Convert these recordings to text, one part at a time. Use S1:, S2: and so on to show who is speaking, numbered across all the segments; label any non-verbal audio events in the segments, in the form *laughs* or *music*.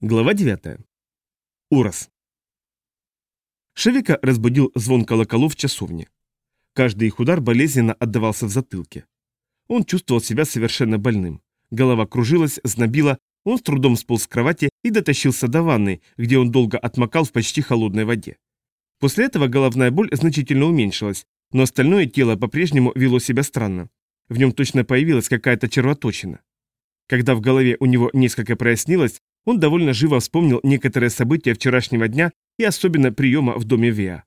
S1: Глава 9. Урос. Шевика разбудил звон колоколов в часовне. Каждый их удар болезненно отдавался в затылке. Он чувствовал себя совершенно больным. Голова кружилась, знобила, он с трудом сполз с кровати и дотащился до ванны, где он долго отмокал в почти холодной воде. После этого головная боль значительно уменьшилась, но остальное тело по-прежнему вело себя странно. В нем точно появилась какая-то червоточина. Когда в голове у него несколько прояснилось, он довольно живо вспомнил некоторые события вчерашнего дня и особенно приема в доме Виа.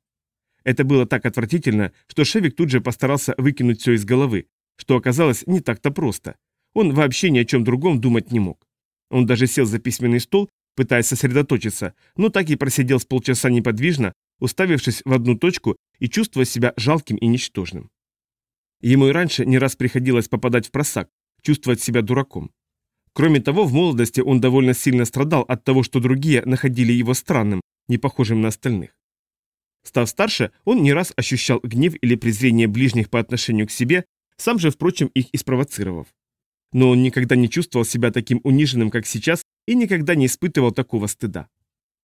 S1: Это было так отвратительно, что Шевик тут же постарался выкинуть все из головы, что оказалось не так-то просто. Он вообще ни о чем другом думать не мог. Он даже сел за письменный стол, пытаясь сосредоточиться, но так и просидел с полчаса неподвижно, уставившись в одну точку и чувствуя себя жалким и ничтожным. Ему и раньше не раз приходилось попадать в просак, чувствовать себя дураком. Кроме того, в молодости он довольно сильно страдал от того, что другие находили его странным, не похожим на остальных. Став старше, он не раз ощущал гнев или презрение ближних по отношению к себе, сам же, впрочем, их и спровоцировав. Но он никогда не чувствовал себя таким униженным, как сейчас, и никогда не испытывал такого стыда.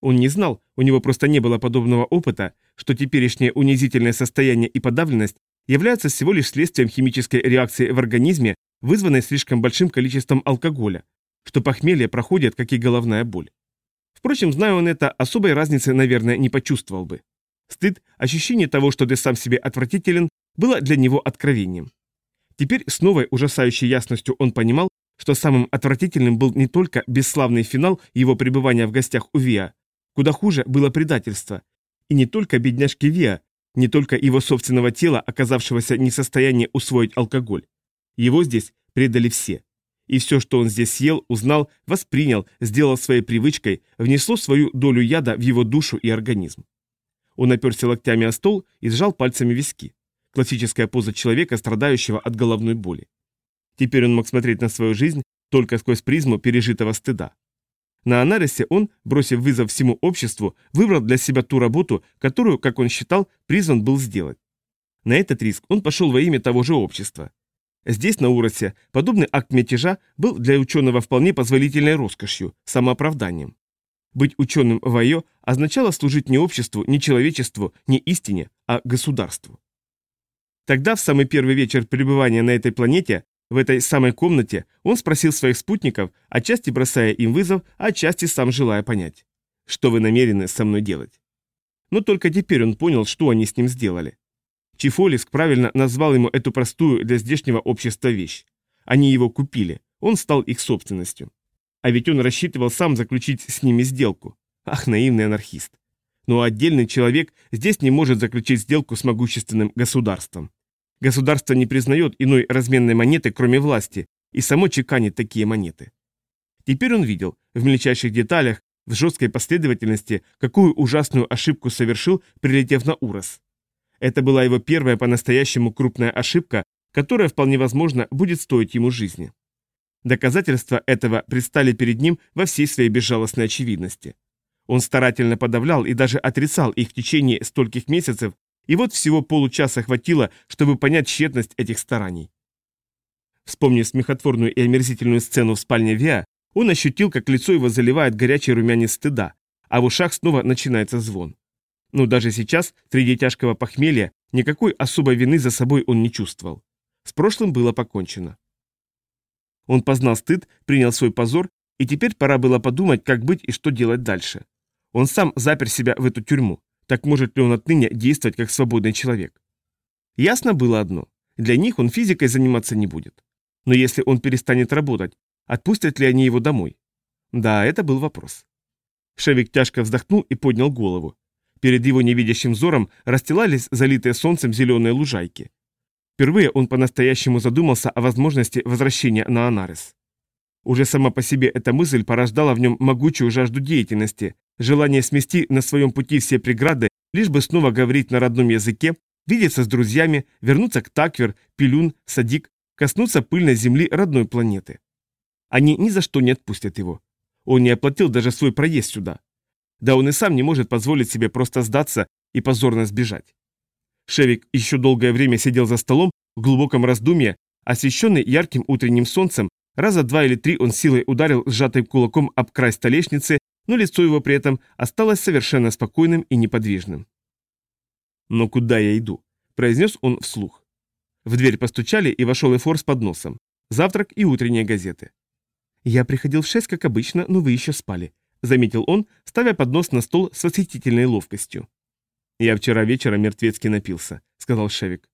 S1: Он не знал, у него просто не было подобного опыта, что теперешнее унизительное состояние и подавленность являются всего лишь следствием химической реакции в организме, вызванной слишком большим количеством алкоголя, что похмелье проходит, как и головная боль. Впрочем, зная он это, особой разницы, наверное, не почувствовал бы. Стыд, ощущение того, что ты сам себе отвратителен, было для него откровением. Теперь с новой ужасающей ясностью он понимал, что самым отвратительным был не только бесславный финал его пребывания в гостях у Виа, куда хуже было предательство, и не только бедняжки Виа, не только его собственного тела, оказавшегося не в состоянии усвоить алкоголь. Его здесь предали все. И все, что он здесь съел, узнал, воспринял, сделал своей привычкой, внесло свою долю яда в его душу и организм. Он оперся локтями о стол и сжал пальцами виски. Классическая поза человека, страдающего от головной боли. Теперь он мог смотреть на свою жизнь только сквозь призму пережитого стыда. На Анарисе он, бросив вызов всему обществу, выбрал для себя ту работу, которую, как он считал, призван был сделать. На этот риск он пошел во имя того же общества. Здесь, на Уросе, подобный акт мятежа был для ученого вполне позволительной роскошью, самооправданием. Быть ученым в АЙО означало служить не обществу, не человечеству, не истине, а государству. Тогда, в самый первый вечер пребывания на этой планете, в этой самой комнате, он спросил своих спутников, отчасти бросая им вызов, отчасти сам желая понять, что вы намерены со мной делать. Но только теперь он понял, что они с ним сделали. Чифолиск правильно назвал ему эту простую для здешнего общества вещь. Они его купили, он стал их собственностью. А ведь он рассчитывал сам заключить с ними сделку. Ах, наивный анархист. Но отдельный человек здесь не может заключить сделку с могущественным государством. Государство не признает иной разменной монеты, кроме власти, и само чеканит такие монеты. Теперь он видел, в мельчайших деталях, в жесткой последовательности, какую ужасную ошибку совершил, прилетев на Урос. Это была его первая по-настоящему крупная ошибка, которая вполне возможно будет стоить ему жизни. Доказательства этого предстали перед ним во всей своей безжалостной очевидности. Он старательно подавлял и даже отрицал их в течение стольких месяцев, и вот всего получаса хватило, чтобы понять тщетность этих стараний. Вспомнив смехотворную и омерзительную сцену в спальне Виа, он ощутил, как лицо его заливает горячий румянец стыда, а в ушах снова начинается звон. Но даже сейчас, среди тяжкого похмелья, никакой особой вины за собой он не чувствовал. С прошлым было покончено. Он познал стыд, принял свой позор, и теперь пора было подумать, как быть и что делать дальше. Он сам запер себя в эту тюрьму. Так может ли он отныне действовать как свободный человек? Ясно было одно. Для них он физикой заниматься не будет. Но если он перестанет работать, отпустят ли они его домой? Да, это был вопрос. Шевик тяжко вздохнул и поднял голову. Перед его невидящим взором расстилались залитые солнцем зеленые лужайки. Впервые он по-настоящему задумался о возможности возвращения на Анарес. Уже сама по себе эта мысль порождала в нем могучую жажду деятельности, желание смести на своем пути все преграды, лишь бы снова говорить на родном языке, видеться с друзьями, вернуться к Таквер, Пилюн, Садик, коснуться пыльной земли родной планеты. Они ни за что не отпустят его. Он не оплатил даже свой проезд сюда. Да он и сам не может позволить себе просто сдаться и позорно сбежать. Шевик еще долгое время сидел за столом в глубоком раздумье, освещенный ярким утренним солнцем, раза два или три он силой ударил сжатым кулаком об край столешницы, но лицо его при этом осталось совершенно спокойным и неподвижным. «Но куда я иду?» – произнес он вслух. В дверь постучали, и вошел Эфор с подносом. Завтрак и утренние газеты. «Я приходил в шесть, как обычно, но вы еще спали», — заметил он, ставя поднос на стол с восхитительной ловкостью. «Я вчера вечером мертвецки напился», — сказал Шевик.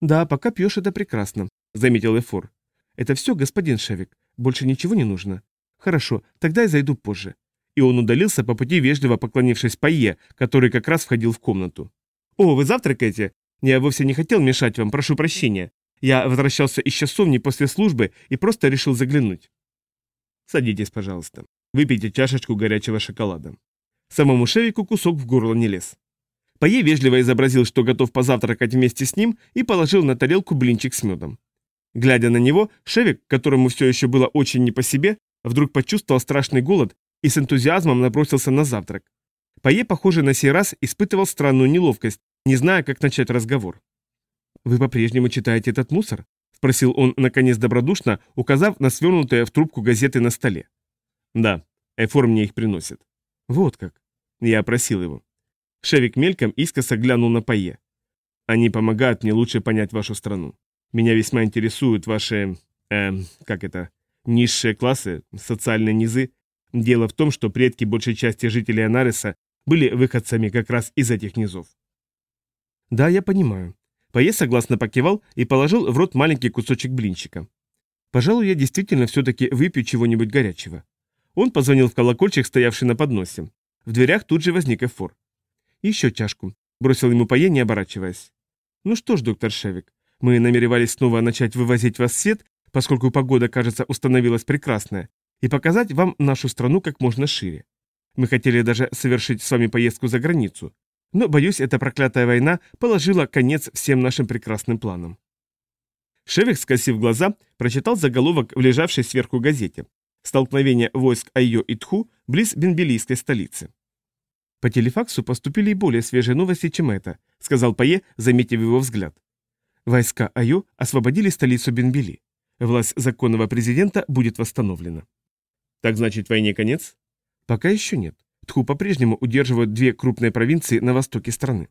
S1: «Да, пока пьешь, это прекрасно», — заметил Эфор. «Это все, господин Шевик. Больше ничего не нужно. Хорошо, тогда я зайду позже». И он удалился по пути, вежливо поклонившись Пайе, который как раз входил в комнату. «О, вы завтракаете? Я вовсе не хотел мешать вам, прошу прощения. Я возвращался из часовни после службы и просто решил заглянуть». «Садитесь, пожалуйста. Выпейте чашечку горячего шоколада». Самому Шевику кусок в горло не лез. Пае вежливо изобразил, что готов позавтракать вместе с ним, и положил на тарелку блинчик с медом. Глядя на него, Шевик, которому все еще было очень не по себе, вдруг почувствовал страшный голод и с энтузиазмом набросился на завтрак. Пае, похоже, на сей раз испытывал странную неловкость, не зная, как начать разговор. «Вы по-прежнему читаете этот мусор?» – спросил он, наконец, добродушно, указав на свернутые в трубку газеты на столе. «Да, Эфор мне их приносит». «Вот как». Я просил его. Шевик мельком искоса глянул на Пае. «Они помогают мне лучше понять вашу страну. Меня весьма интересуют ваши... Э, как это? Низшие классы, социальные низы. Дело в том, что предки большей части жителей Анариса были выходцами как раз из этих низов. Да, я понимаю. Пае согласно покивал и положил в рот маленький кусочек блинчика. Пожалуй, я действительно все-таки выпью чего-нибудь горячего. Он позвонил в колокольчик, стоявший на подносе. В дверях тут же возник Эфор. «Еще чашку», — бросил ему Пае, не оборачиваясь. «Ну что ж, доктор Шевик, мы намеревались снова начать вывозить вас в свет, поскольку погода, кажется, установилась прекрасная, и показать вам нашу страну как можно шире. Мы хотели даже совершить с вами поездку за границу. Но, боюсь, эта проклятая война положила конец всем нашим прекрасным планам. Шевик, скосив глаза, прочитал заголовок в лежавшей сверху газете. Столкновение войск Айо и Тху близ Бенбелийской столицы. По телефаксу поступили и более свежие новости, чем это, сказал Пае, заметив его взгляд. Войска Айо освободили столицу Бенбели. Власть законного президента будет восстановлена. Так значит, войне конец? Пока еще нет. Тху по-прежнему удерживают две крупные провинции на востоке страны.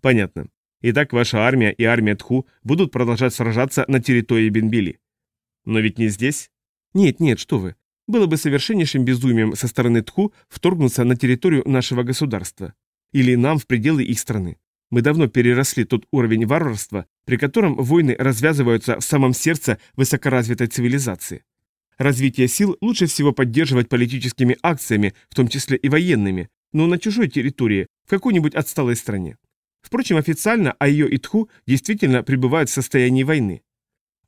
S1: Понятно. Итак, ваша армия и армия Тху будут продолжать сражаться на территории Бенбили. Но ведь не здесь? Нет, нет, что вы. Было бы совершеннейшим безумием со стороны Тху вторгнуться на территорию нашего государства. Или нам в пределы их страны. Мы давно переросли тот уровень варварства, при котором войны развязываются в самом сердце высокоразвитой цивилизации. Развитие сил лучше всего поддерживать политическими акциями, в том числе и военными, но на чужой территории, в какой-нибудь отсталой стране. Впрочем, официально Айо и Тху действительно пребывают в состоянии войны.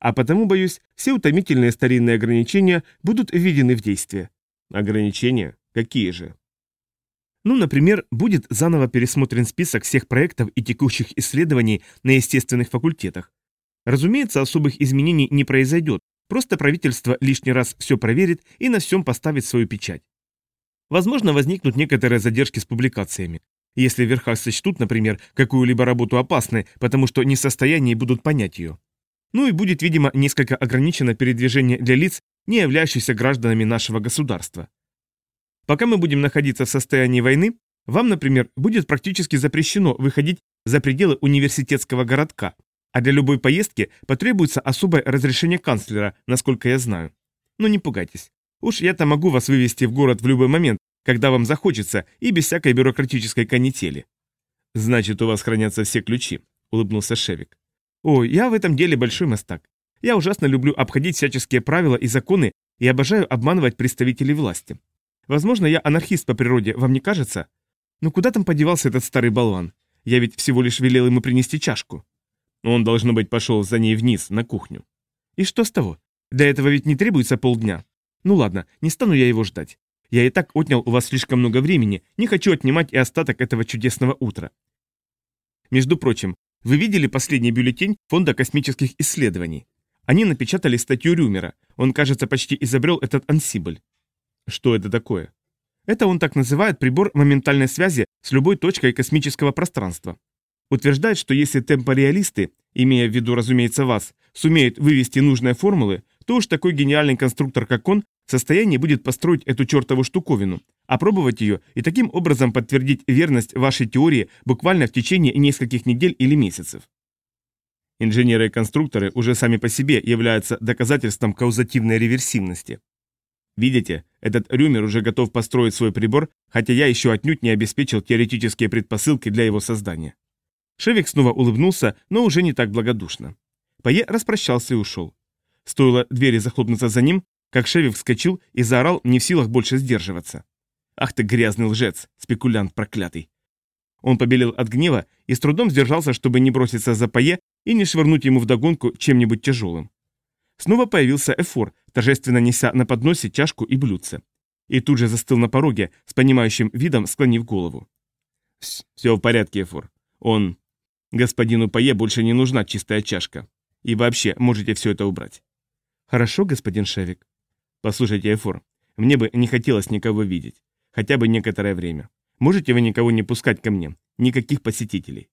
S1: А потому, боюсь, все утомительные старинные ограничения будут введены в действие. Ограничения? Какие же? Ну, например, будет заново пересмотрен список всех проектов и текущих исследований на естественных факультетах. Разумеется, особых изменений не произойдет, Просто правительство лишний раз все проверит и на всем поставит свою печать. Возможно, возникнут некоторые задержки с публикациями. Если в верхах сочтут, например, какую-либо работу опасной, потому что не в состоянии будут понять ее. Ну и будет, видимо, несколько ограничено передвижение для лиц, не являющихся гражданами нашего государства. Пока мы будем находиться в состоянии войны, вам, например, будет практически запрещено выходить за пределы университетского городка, а для любой поездки потребуется особое разрешение канцлера, насколько я знаю. Но не пугайтесь. Уж я-то могу вас вывести в город в любой момент, когда вам захочется, и без всякой бюрократической канители. Значит, у вас хранятся все ключи, улыбнулся Шевик. О, я в этом деле большой мастак. Я ужасно люблю обходить всяческие правила и законы и обожаю обманывать представителей власти. Возможно, я анархист по природе, вам не кажется? Но куда там подевался этот старый болван? Я ведь всего лишь велел ему принести чашку. Он, должно быть, пошел за ней вниз, на кухню. И что с того? Для этого ведь не требуется полдня. Ну ладно, не стану я его ждать. Я и так отнял у вас слишком много времени, не хочу отнимать и остаток этого чудесного утра. Между прочим, вы видели последний бюллетень Фонда космических исследований? Они напечатали статью Рюмера. Он, кажется, почти изобрел этот ансибль. Что это такое? Это он так называет прибор моментальной связи с любой точкой космического пространства. Утверждает, что если темпореалисты, имея в виду, разумеется, вас, сумеют вывести нужные формулы, то уж такой гениальный конструктор, как он, в состоянии будет построить эту чертову штуковину, опробовать ее и таким образом подтвердить верность вашей теории буквально в течение нескольких недель или месяцев. Инженеры и конструкторы уже сами по себе являются доказательством каузативной реверсивности. Видите, этот Рюмер уже готов построить свой прибор, хотя я еще отнюдь не обеспечил теоретические предпосылки для его создания. Шевик снова улыбнулся, но уже не так благодушно. Пае распрощался и ушел. Стоило двери захлопнуться за ним, как Шевик вскочил и заорал, не в силах больше сдерживаться. «Ах ты грязный лжец, спекулянт проклятый!» Он побелел от гнева и с трудом сдержался, чтобы не броситься за Пае и не швырнуть ему вдогонку чем-нибудь тяжелым. Снова появился Эфор, торжественно неся на подносе чашку и блюдце. И тут же застыл на пороге, с понимающим видом склонив голову. «Все в порядке, Эфор. Он... Господину Пае больше не нужна чистая чашка. И вообще, можете все это убрать». «Хорошо, господин Шевик». «Послушайте, Эфор, мне бы не хотелось никого видеть. Хотя бы некоторое время. Можете вы никого не пускать ко мне? Никаких посетителей?»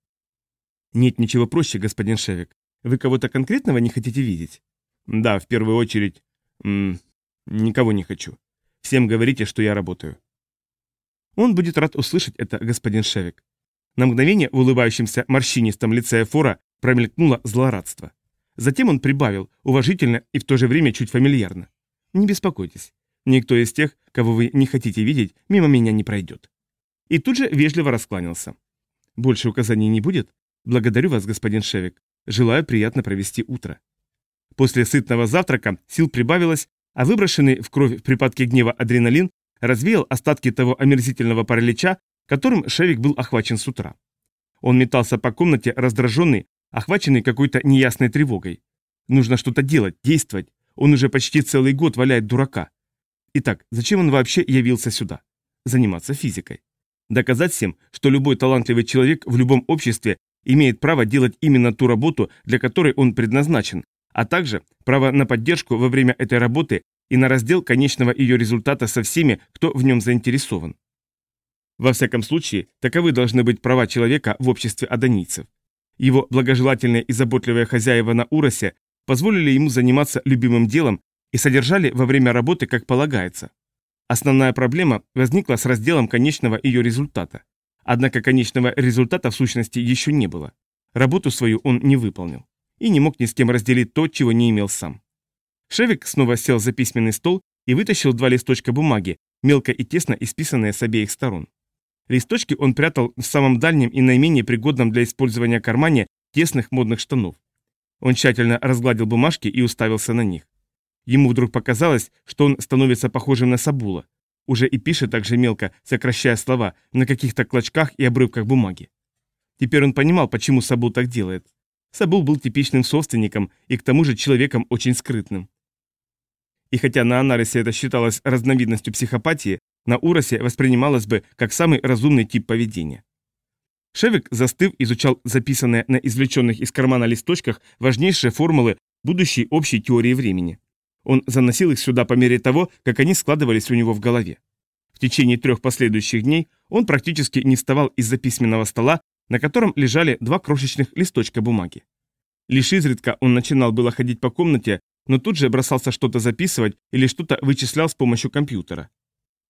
S1: «Нет ничего проще, господин Шевик. Вы кого-то конкретного не хотите видеть?» Да, в первую очередь... М -м, никого не хочу. Всем говорите, что я работаю. Он будет рад услышать это, господин Шевик. На мгновение в улыбающемся морщинистом лице Эфора промелькнуло злорадство. Затем он прибавил, уважительно и в то же время чуть фамильярно. «Не беспокойтесь. Никто из тех, кого вы не хотите видеть, мимо меня не пройдет». И тут же вежливо раскланялся. «Больше указаний не будет? Благодарю вас, господин Шевик. Желаю приятно провести утро». После сытного завтрака сил прибавилось, а выброшенный в кровь в припадке гнева адреналин развеял остатки того омерзительного паралича, которым Шевик был охвачен с утра. Он метался по комнате, раздраженный, охваченный какой-то неясной тревогой. Нужно что-то делать, действовать. Он уже почти целый год валяет дурака. Итак, зачем он вообще явился сюда? Заниматься физикой. Доказать всем, что любой талантливый человек в любом обществе имеет право делать именно ту работу, для которой он предназначен, а также право на поддержку во время этой работы и на раздел конечного ее результата со всеми, кто в нем заинтересован. Во всяком случае, таковы должны быть права человека в обществе адонийцев. Его благожелательные и заботливые хозяева на Уросе позволили ему заниматься любимым делом и содержали во время работы как полагается. Основная проблема возникла с разделом конечного ее результата. Однако конечного результата в сущности еще не было. Работу свою он не выполнил и не мог ни с кем разделить то, чего не имел сам. Шевик снова сел за письменный стол и вытащил два листочка бумаги, мелко и тесно исписанные с обеих сторон. Листочки он прятал в самом дальнем и наименее пригодном для использования кармане тесных модных штанов. Он тщательно разгладил бумажки и уставился на них. Ему вдруг показалось, что он становится похожим на Сабула. Уже и пишет так же мелко, сокращая слова, на каких-то клочках и обрывках бумаги. Теперь он понимал, почему Сабул так делает. Сабул был типичным собственником и к тому же человеком очень скрытным. И хотя на Анарисе это считалось разновидностью психопатии, на Уросе воспринималось бы как самый разумный тип поведения. Шевик, застыв, изучал записанные на извлеченных из кармана листочках важнейшие формулы будущей общей теории времени. Он заносил их сюда по мере того, как они складывались у него в голове. В течение трех последующих дней он практически не вставал из-за письменного стола, на котором лежали два крошечных листочка бумаги. Лишь изредка он начинал было ходить по комнате, но тут же бросался что-то записывать или что-то вычислял с помощью компьютера.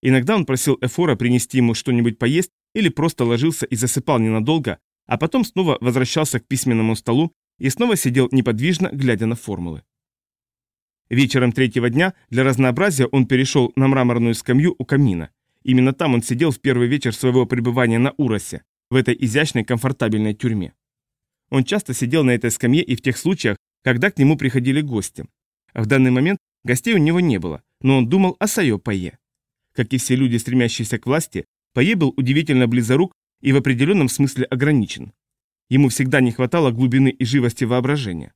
S1: Иногда он просил Эфора принести ему что-нибудь поесть или просто ложился и засыпал ненадолго, а потом снова возвращался к письменному столу и снова сидел неподвижно, глядя на формулы. Вечером третьего дня для разнообразия он перешел на мраморную скамью у камина. Именно там он сидел в первый вечер своего пребывания на Уросе в этой изящной комфортабельной тюрьме. Он часто сидел на этой скамье и в тех случаях, когда к нему приходили гости. В данный момент гостей у него не было, но он думал о Сайо Пае. Как и все люди, стремящиеся к власти, Пае был удивительно близорук и в определенном смысле ограничен. Ему всегда не хватало глубины и живости воображения.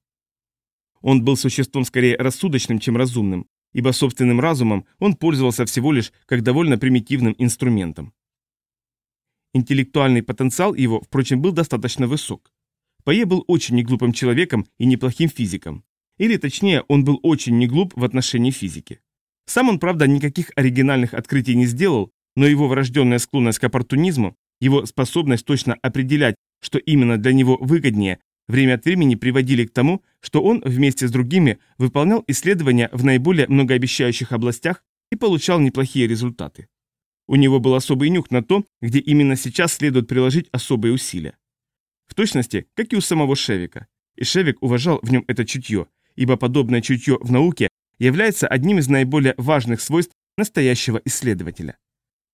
S1: Он был существом скорее рассудочным, чем разумным, ибо собственным разумом он пользовался всего лишь как довольно примитивным инструментом. Интеллектуальный потенциал его, впрочем, был достаточно высок. Пае был очень неглупым человеком и неплохим физиком. Или точнее, он был очень неглуп в отношении физики. Сам он, правда, никаких оригинальных открытий не сделал, но его врожденная склонность к оппортунизму, его способность точно определять, что именно для него выгоднее, время от времени приводили к тому, что он вместе с другими выполнял исследования в наиболее многообещающих областях, и получал неплохие результаты. У него был особый нюх на то, где именно сейчас следует приложить особые усилия. В точности, как и у самого Шевика. И Шевик уважал в нем это чутье, ибо подобное чутье в науке является одним из наиболее важных свойств настоящего исследователя.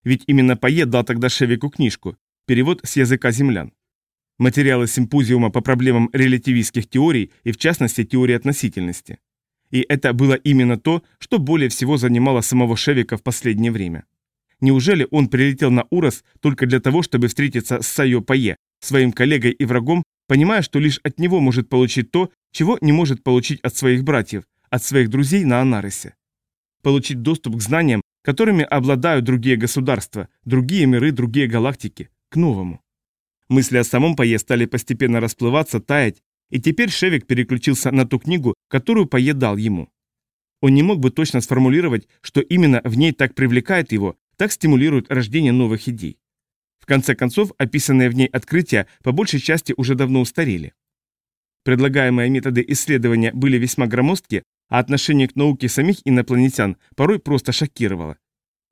S1: Ведь именно Пае дал тогда Шевику книжку, перевод с языка землян. Материалы симпозиума по проблемам релятивистских теорий и в частности теории относительности. И это было именно то, что более всего занимало самого Шевика в последнее время. Неужели он прилетел на Урос только для того, чтобы встретиться с Сайо Пае, своим коллегой и врагом, понимая, что лишь от него может получить то, чего не может получить от своих братьев, от своих друзей на Анарисе? Получить доступ к знаниям, которыми обладают другие государства, другие миры, другие галактики, к новому. Мысли о самом Пае стали постепенно расплываться, таять, и теперь Шевик переключился на ту книгу, которую Пае дал ему. Он не мог бы точно сформулировать, что именно в ней так привлекает его, так стимулирует рождение новых идей. В конце концов, описанные в ней открытия по большей части уже давно устарели. Предлагаемые методы исследования были весьма громоздки, а отношение к науке самих инопланетян порой просто шокировало.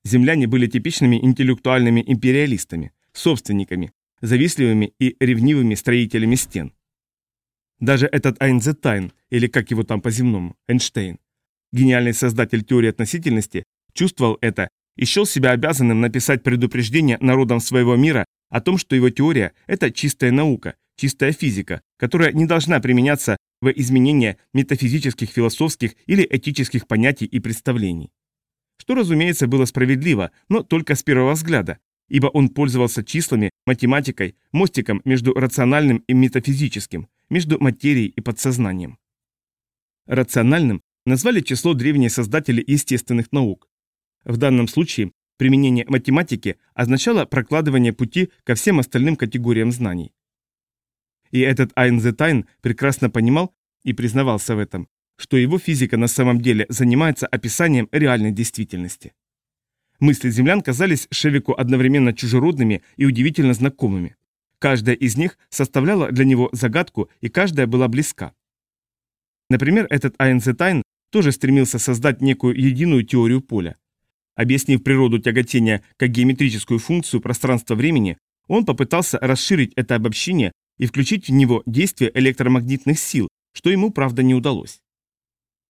S1: Земляне были типичными интеллектуальными империалистами, собственниками, завистливыми и ревнивыми строителями стен. Даже этот Айнзетайн, или как его там по-земному, Эйнштейн, гениальный создатель теории относительности, чувствовал это и счел себя обязанным написать предупреждение народам своего мира о том, что его теория – это чистая наука, чистая физика, которая не должна применяться в изменение метафизических, философских или этических понятий и представлений. Что, разумеется, было справедливо, но только с первого взгляда, ибо он пользовался числами, математикой, мостиком между рациональным и метафизическим, между материей и подсознанием. Рациональным назвали число древние создатели естественных наук. В данном случае применение математики означало прокладывание пути ко всем остальным категориям знаний. И этот Айнзетайн прекрасно понимал и признавался в этом, что его физика на самом деле занимается описанием реальной действительности. Мысли землян казались Шевику одновременно чужеродными и удивительно знакомыми. Каждая из них составляла для него загадку, и каждая была близка. Например, этот Айнзетайн тоже стремился создать некую единую теорию поля. Объяснив природу тяготения как геометрическую функцию пространства-времени, он попытался расширить это обобщение и включить в него действие электромагнитных сил, что ему, правда, не удалось.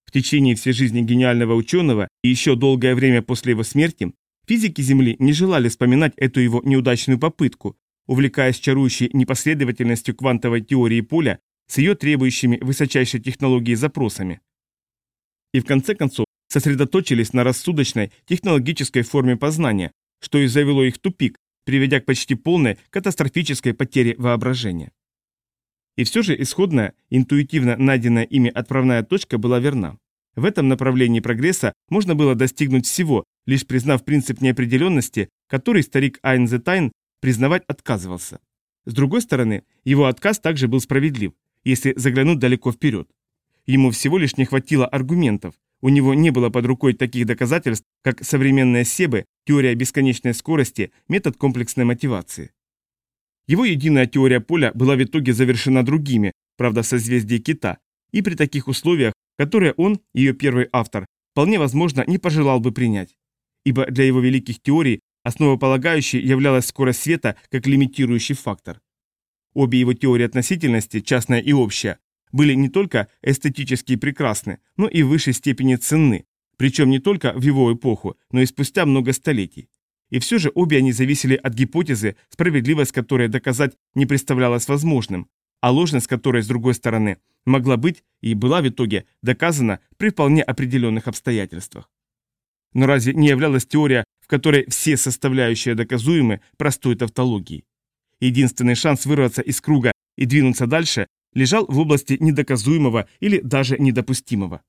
S1: В течение всей жизни гениального ученого и еще долгое время после его смерти Физики Земли не желали вспоминать эту его неудачную попытку, увлекаясь чарующей непоследовательностью квантовой теории поля с ее требующими высочайшей технологии запросами. И в конце концов сосредоточились на рассудочной технологической форме познания, что и завело их в тупик, приведя к почти полной катастрофической потере воображения. И все же исходная, интуитивно найденная ими отправная точка была верна. В этом направлении прогресса можно было достигнуть всего, лишь признав принцип неопределенности, который старик Айнзетайн признавать отказывался. С другой стороны, его отказ также был справедлив, если заглянуть далеко вперед. Ему всего лишь не хватило аргументов, у него не было под рукой таких доказательств, как современные себы, теория бесконечной скорости, метод комплексной мотивации. Его единая теория поля была в итоге завершена другими, правда в созвездии Кита, и при таких условиях, которые он, ее первый автор, вполне возможно не пожелал бы принять ибо для его великих теорий основополагающей являлась скорость света как лимитирующий фактор. Обе его теории относительности, частная и общая, были не только эстетически прекрасны, но и в высшей степени ценны, причем не только в его эпоху, но и спустя много столетий. И все же обе они зависели от гипотезы, справедливость которой доказать не представлялось возможным, а ложность которой, с другой стороны, могла быть и была в итоге доказана при вполне определенных обстоятельствах. Но разве не являлась теория, в которой все составляющие доказуемы простой тавтологией? Единственный шанс вырваться из круга и двинуться дальше лежал в области недоказуемого или даже недопустимого.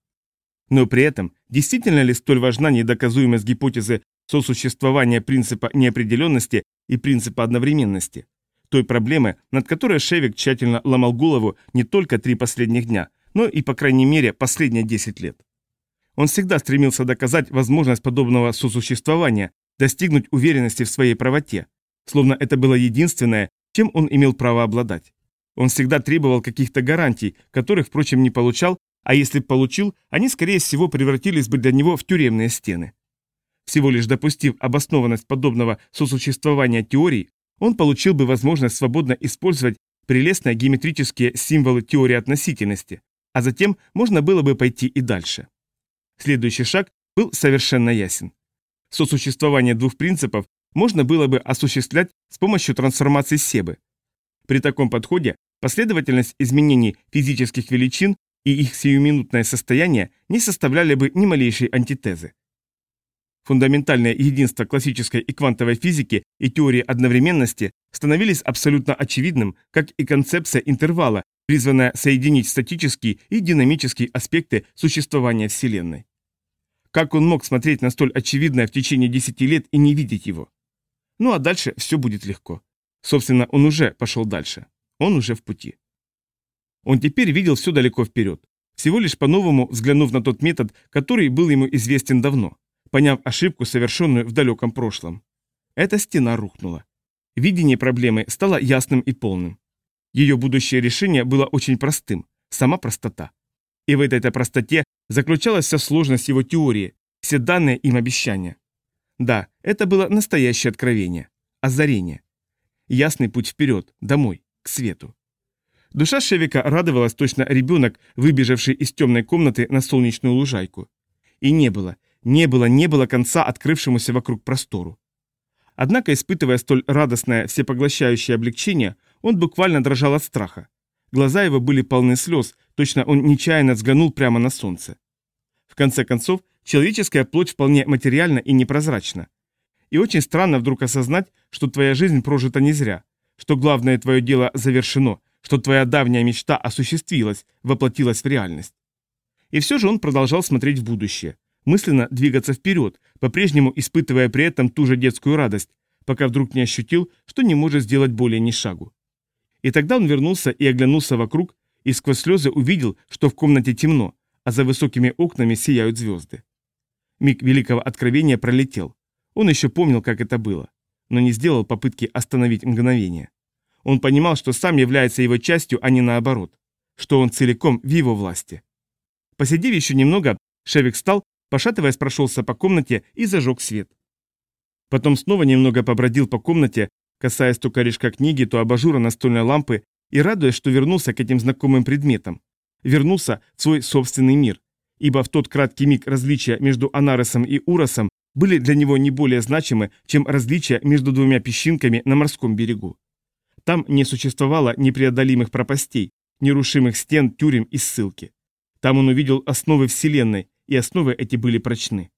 S1: Но при этом, действительно ли столь важна недоказуемость гипотезы сосуществования принципа неопределенности и принципа одновременности? Той проблемы, над которой Шевик тщательно ломал голову не только три последних дня, но и, по крайней мере, последние 10 лет. Он всегда стремился доказать возможность подобного сосуществования, достигнуть уверенности в своей правоте, словно это было единственное, чем он имел право обладать. Он всегда требовал каких-то гарантий, которых, впрочем, не получал, а если получил, они, скорее всего, превратились бы для него в тюремные стены. Всего лишь допустив обоснованность подобного сосуществования теорий, он получил бы возможность свободно использовать прелестные геометрические символы теории относительности, а затем можно было бы пойти и дальше. Следующий шаг был совершенно ясен. Сосуществование двух принципов можно было бы осуществлять с помощью трансформации Себы. При таком подходе последовательность изменений физических величин и их сиюминутное состояние не составляли бы ни малейшей антитезы. Фундаментальное единство классической и квантовой физики и теории одновременности становились абсолютно очевидным, как и концепция интервала, призванная соединить статические и динамические аспекты существования Вселенной. Как он мог смотреть на столь очевидное в течение 10 лет и не видеть его? Ну а дальше все будет легко. Собственно, он уже пошел дальше. Он уже в пути. Он теперь видел все далеко вперед, всего лишь по-новому взглянув на тот метод, который был ему известен давно, поняв ошибку, совершенную в далеком прошлом. Эта стена рухнула. Видение проблемы стало ясным и полным. Ее будущее решение было очень простым, сама простота. И в этой-то простоте заключалась вся сложность его теории, все данные им обещания. Да, это было настоящее откровение, озарение. Ясный путь вперед, домой, к свету. Душа Шевика радовалась точно ребенок, выбежавший из темной комнаты на солнечную лужайку. И не было, не было, не было конца открывшемуся вокруг простору. Однако, испытывая столь радостное, всепоглощающее облегчение, он буквально дрожал от страха. Глаза его были полны слез, точно он нечаянно взглянул прямо на солнце. В конце концов, человеческая плоть вполне материальна и непрозрачна. И очень странно вдруг осознать, что твоя жизнь прожита не зря, что главное твое дело завершено, что твоя давняя мечта осуществилась, воплотилась в реальность. И все же он продолжал смотреть в будущее, мысленно двигаться вперед, по-прежнему испытывая при этом ту же детскую радость, пока вдруг не ощутил, что не может сделать более ни шагу. И тогда он вернулся и оглянулся вокруг, и сквозь слезы увидел, что в комнате темно, а за высокими окнами сияют звезды. Миг великого откровения пролетел. Он еще помнил, как это было, но не сделал попытки остановить мгновение. Он понимал, что сам является его частью, а не наоборот, что он целиком в его власти. Посидев еще немного, Шевик встал, пошатываясь, прошелся по комнате и зажег свет. Потом снова немного побродил по комнате, касаясь то корешка книги, то абажура настольной лампы и радуясь, что вернулся к этим знакомым предметам. Вернулся в свой собственный мир, ибо в тот краткий миг различия между Анаресом и Уросом были для него не более значимы, чем различия между двумя песчинками на морском берегу. Там не существовало непреодолимых пропастей, нерушимых стен, тюрем и ссылки. Там он увидел основы Вселенной, и основы эти были прочны.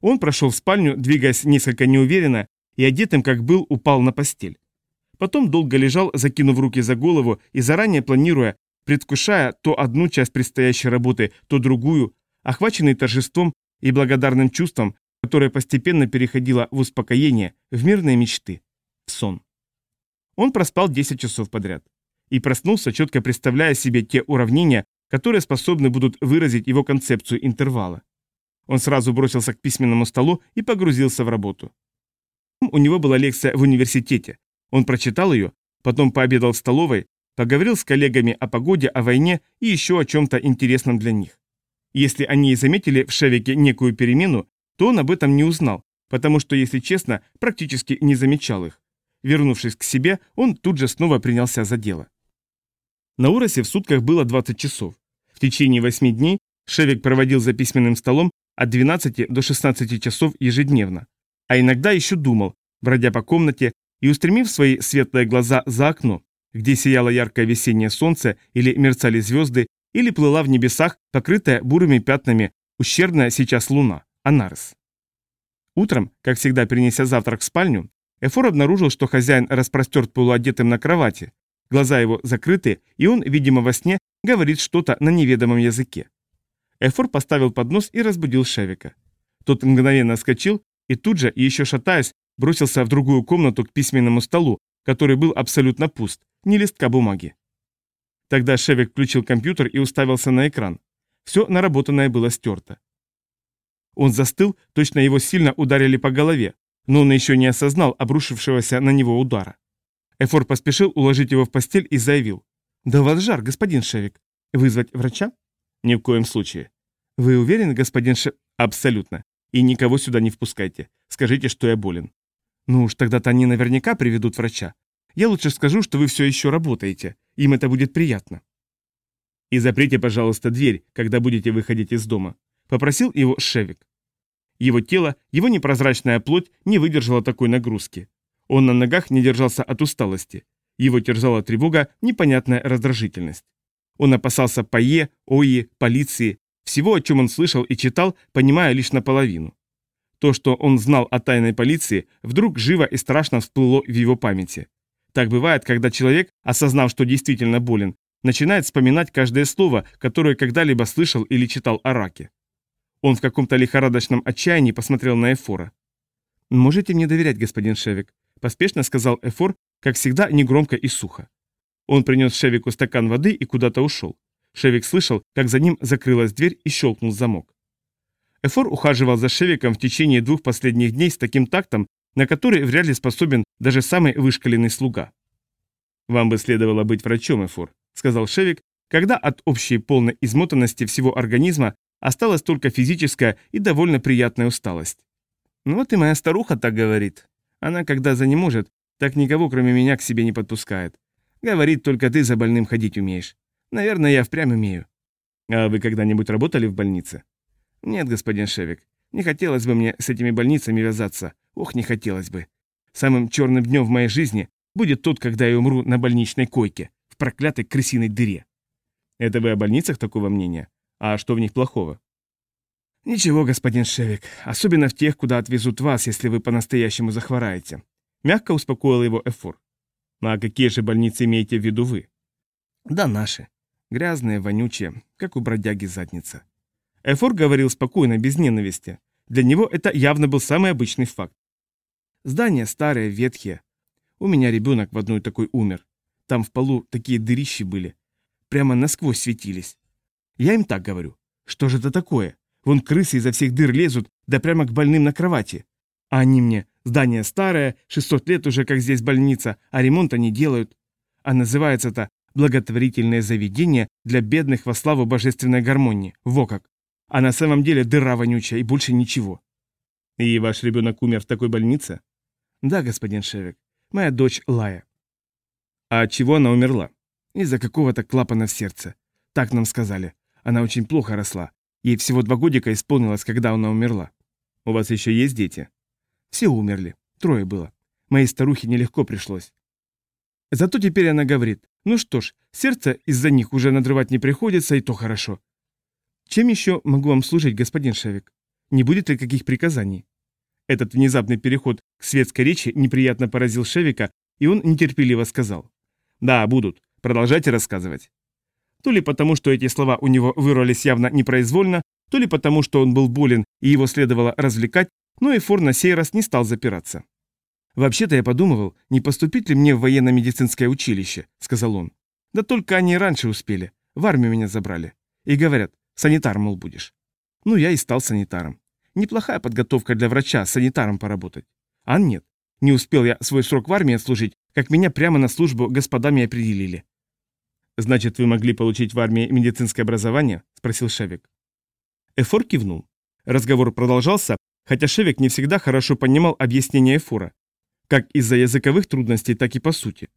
S1: Он прошел в спальню, двигаясь несколько неуверенно, и одетым, как был, упал на постель. Потом долго лежал, закинув руки за голову и заранее планируя, предвкушая то одну часть предстоящей работы, то другую, охваченный торжеством и благодарным чувством, которое постепенно переходило в успокоение, в мирные мечты, в сон. Он проспал 10 часов подряд. И проснулся, четко представляя себе те уравнения, которые способны будут выразить его концепцию интервала. Он сразу бросился к письменному столу и погрузился в работу. У него была лекция в университете. Он прочитал ее, потом пообедал в столовой, поговорил с коллегами о погоде, о войне и еще о чем-то интересном для них. Если они и заметили в Шевике некую перемену, то он об этом не узнал, потому что, если честно, практически не замечал их. Вернувшись к себе, он тут же снова принялся за дело. На Уросе в сутках было 20 часов. Течение 8 дней Шевик проводил за письменным столом от 12 до 16 часов ежедневно. А иногда еще думал, бродя по комнате и устремив свои светлые глаза за окно, где сияло яркое весеннее солнце или мерцали звезды, или плыла в небесах, покрытая бурыми пятнами, ущербная сейчас луна, Анарес. Утром, как всегда принеся завтрак в спальню, Эфор обнаружил, что хозяин распростерт полуодетым на кровати. Глаза его закрыты, и он, видимо, во сне говорит что-то на неведомом языке. Эфор поставил поднос и разбудил Шевика. Тот мгновенно вскочил и тут же, еще шатаясь, бросился в другую комнату к письменному столу, который был абсолютно пуст, ни листка бумаги. Тогда Шевик включил компьютер и уставился на экран. Все наработанное было стерто. Он застыл, точно его сильно ударили по голове, но он еще не осознал обрушившегося на него удара. Эфор поспешил уложить его в постель и заявил. «Да у вас жар, господин Шевик. Вызвать врача?» «Ни в коем случае». «Вы уверены, господин Ше...» «Абсолютно. И никого сюда не впускайте. Скажите, что я болен. Ну уж тогда-то они наверняка приведут врача. Я лучше скажу, что вы все еще работаете. Им это будет приятно. И заприте, пожалуйста, дверь, когда будете выходить из дома. Попросил его Шевик. Его тело, его непрозрачная плоть не выдержала такой нагрузки. Он на ногах не держался от усталости. Его терзала тревога, непонятная раздражительность. Он опасался ПАЕ, ОИ, полиции, всего, о чем он слышал и читал, понимая лишь наполовину. То, что он знал о тайной полиции, вдруг живо и страшно всплыло в его памяти. Так бывает, когда человек, осознав, что действительно болен, начинает вспоминать каждое слово, которое когда-либо слышал или читал о раке. Он в каком-то лихорадочном отчаянии посмотрел на Эфора. «Можете мне доверять, господин Шевик?» – поспешно сказал Эфор, как всегда, негромко и сухо. Он принес Шевику стакан воды и куда-то ушел. Шевик слышал, как за ним закрылась дверь и щелкнул замок. Эфор ухаживал за Шевиком в течение двух последних дней с таким тактом, на который вряд ли способен даже самый вышкаленный слуга. «Вам бы следовало быть врачом, Эфор», — сказал Шевик, когда от общей полной измотанности всего организма осталась только физическая и довольно приятная усталость. «Ну вот и моя старуха так говорит. Она, когда за не может, так никого, кроме меня, к себе не подпускает. Говорит, только ты за больным ходить умеешь. Наверное, я впрямь умею». «А вы когда-нибудь работали в больнице?» «Нет, господин Шевик. Не хотелось бы мне с этими больницами вязаться. Ох, не хотелось бы. Самым черным днем в моей жизни будет тот, когда я умру на больничной койке, в проклятой крысиной дыре». «Это вы о больницах такого мнения? А что в них плохого? Ничего, господин Шевик, особенно в тех, куда отвезут вас, если вы по-настоящему захвораете. Мягко успокоил его Эфор. Ну, а какие же больницы имеете в виду вы? Да наши. Грязные, вонючие, как у бродяги задница. Эфор говорил спокойно, без ненависти. Для него это явно был самый обычный факт. Здания старые, ветхие. У меня ребенок в одной такой умер. Там в полу такие дырищи были. Прямо насквозь светились. Я им так говорю. Что же это такое? Вон крысы изо всех дыр лезут, да прямо к больным на кровати. А они мне, здание старое, 600 лет уже, как здесь больница, а ремонта не делают. А называется это благотворительное заведение для бедных во славу божественной гармонии. Во как. А на самом деле дыра вонючая и больше ничего. И ваш ребенок умер в такой больнице? Да, господин Шевик. Моя дочь Лая. А от чего она умерла? Из-за какого-то клапана в сердце. Так нам сказали. Она очень плохо росла. Ей всего два годика исполнилось, когда она умерла. У вас еще есть дети? Все умерли. Трое было. Моей старухе нелегко пришлось. Зато теперь она говорит, ну что ж, сердце из-за них уже надрывать не приходится, и то хорошо. Чем еще могу вам служить, господин Шевик? Не будет ли каких приказаний? Этот внезапный переход к светской речи неприятно поразил Шевика, и он нетерпеливо сказал. Да, будут. Продолжайте рассказывать. То ли потому, что эти слова у него вырвались явно непроизвольно, то ли потому, что он был болен и его следовало развлекать, но Эфор на сей раз не стал запираться. «Вообще-то я подумывал, не поступить ли мне в военно-медицинское училище», — сказал он. «Да только они раньше успели. В армию меня забрали. И говорят, санитар, мол, будешь». Ну, я и стал санитаром. Неплохая подготовка для врача, санитаром поработать. А нет, не успел я свой срок в армии отслужить, как меня прямо на службу господами определили. «Значит, вы могли получить в армии медицинское образование?» – спросил Шевик. Эфор кивнул. Разговор продолжался, хотя Шевик не всегда хорошо понимал объяснение Эфора, как из-за языковых трудностей, так и по сути.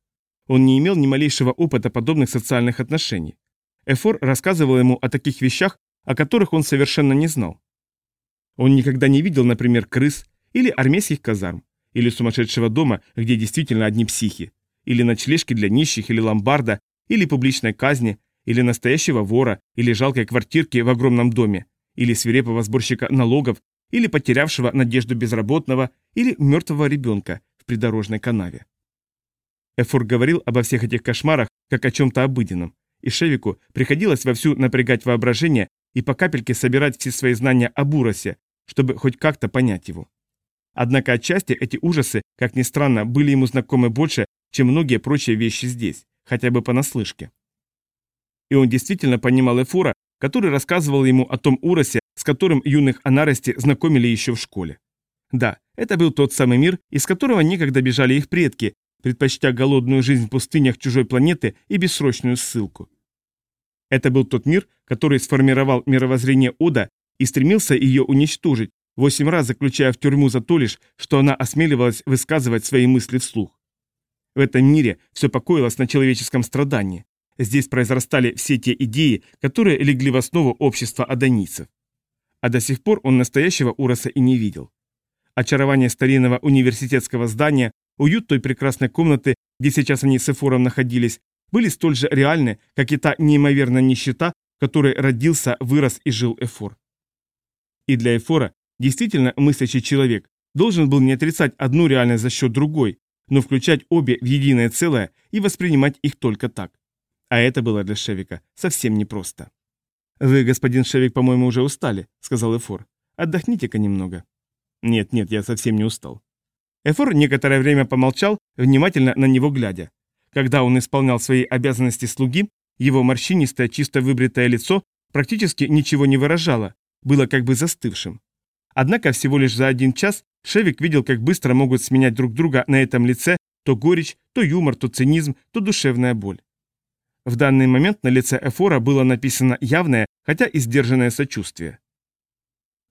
S1: Он не имел ни малейшего опыта подобных социальных отношений. Эфор рассказывал ему о таких вещах, о которых он совершенно не знал. Он никогда не видел, например, крыс, или армейских казарм, или сумасшедшего дома, где действительно одни психи, или ночлежки для нищих, или ломбарда, или публичной казни, или настоящего вора, или жалкой квартирки в огромном доме, или свирепого сборщика налогов, или потерявшего надежду безработного, или мертвого ребенка в придорожной канаве. Эфор говорил обо всех этих кошмарах, как о чем-то обыденном, и Шевику приходилось вовсю напрягать воображение и по капельке собирать все свои знания об Уросе, чтобы хоть как-то понять его. Однако отчасти эти ужасы, как ни странно, были ему знакомы больше, чем многие прочие вещи здесь, хотя бы понаслышке. И он действительно понимал Эфура, который рассказывал ему о том Уросе, с которым юных Анарости знакомили еще в школе. Да, это был тот самый мир, из которого некогда бежали их предки, предпочтя голодную жизнь в пустынях чужой планеты и бессрочную ссылку. Это был тот мир, который сформировал мировоззрение Ода и стремился ее уничтожить, восемь раз заключая в тюрьму за то лишь, что она осмеливалась высказывать свои мысли вслух. В этом мире все покоилось на человеческом страдании. Здесь произрастали все те идеи, которые легли в основу общества адонийцев. А до сих пор он настоящего Уроса и не видел. Очарование старинного университетского здания, уют той прекрасной комнаты, где сейчас они с Эфором находились, были столь же реальны, как и та неимоверная нищета, в которой родился, вырос и жил Эфор. И для Эфора действительно мыслящий человек должен был не отрицать одну реальность за счет другой, но включать обе в единое целое и воспринимать их только так. А это было для Шевика совсем непросто. «Вы, господин Шевик, по-моему, уже устали», — сказал Эфор. «Отдохните-ка немного». «Нет, нет, я совсем не устал». Эфор некоторое время помолчал, внимательно на него глядя. Когда он исполнял свои обязанности слуги, его морщинистое, чисто выбритое лицо практически ничего не выражало, было как бы застывшим. Однако всего лишь за один час Шевик видел, как быстро могут сменять друг друга на этом лице то горечь, то юмор, то цинизм, то душевная боль. В данный момент на лице Эфора было написано явное, хотя и сдержанное сочувствие.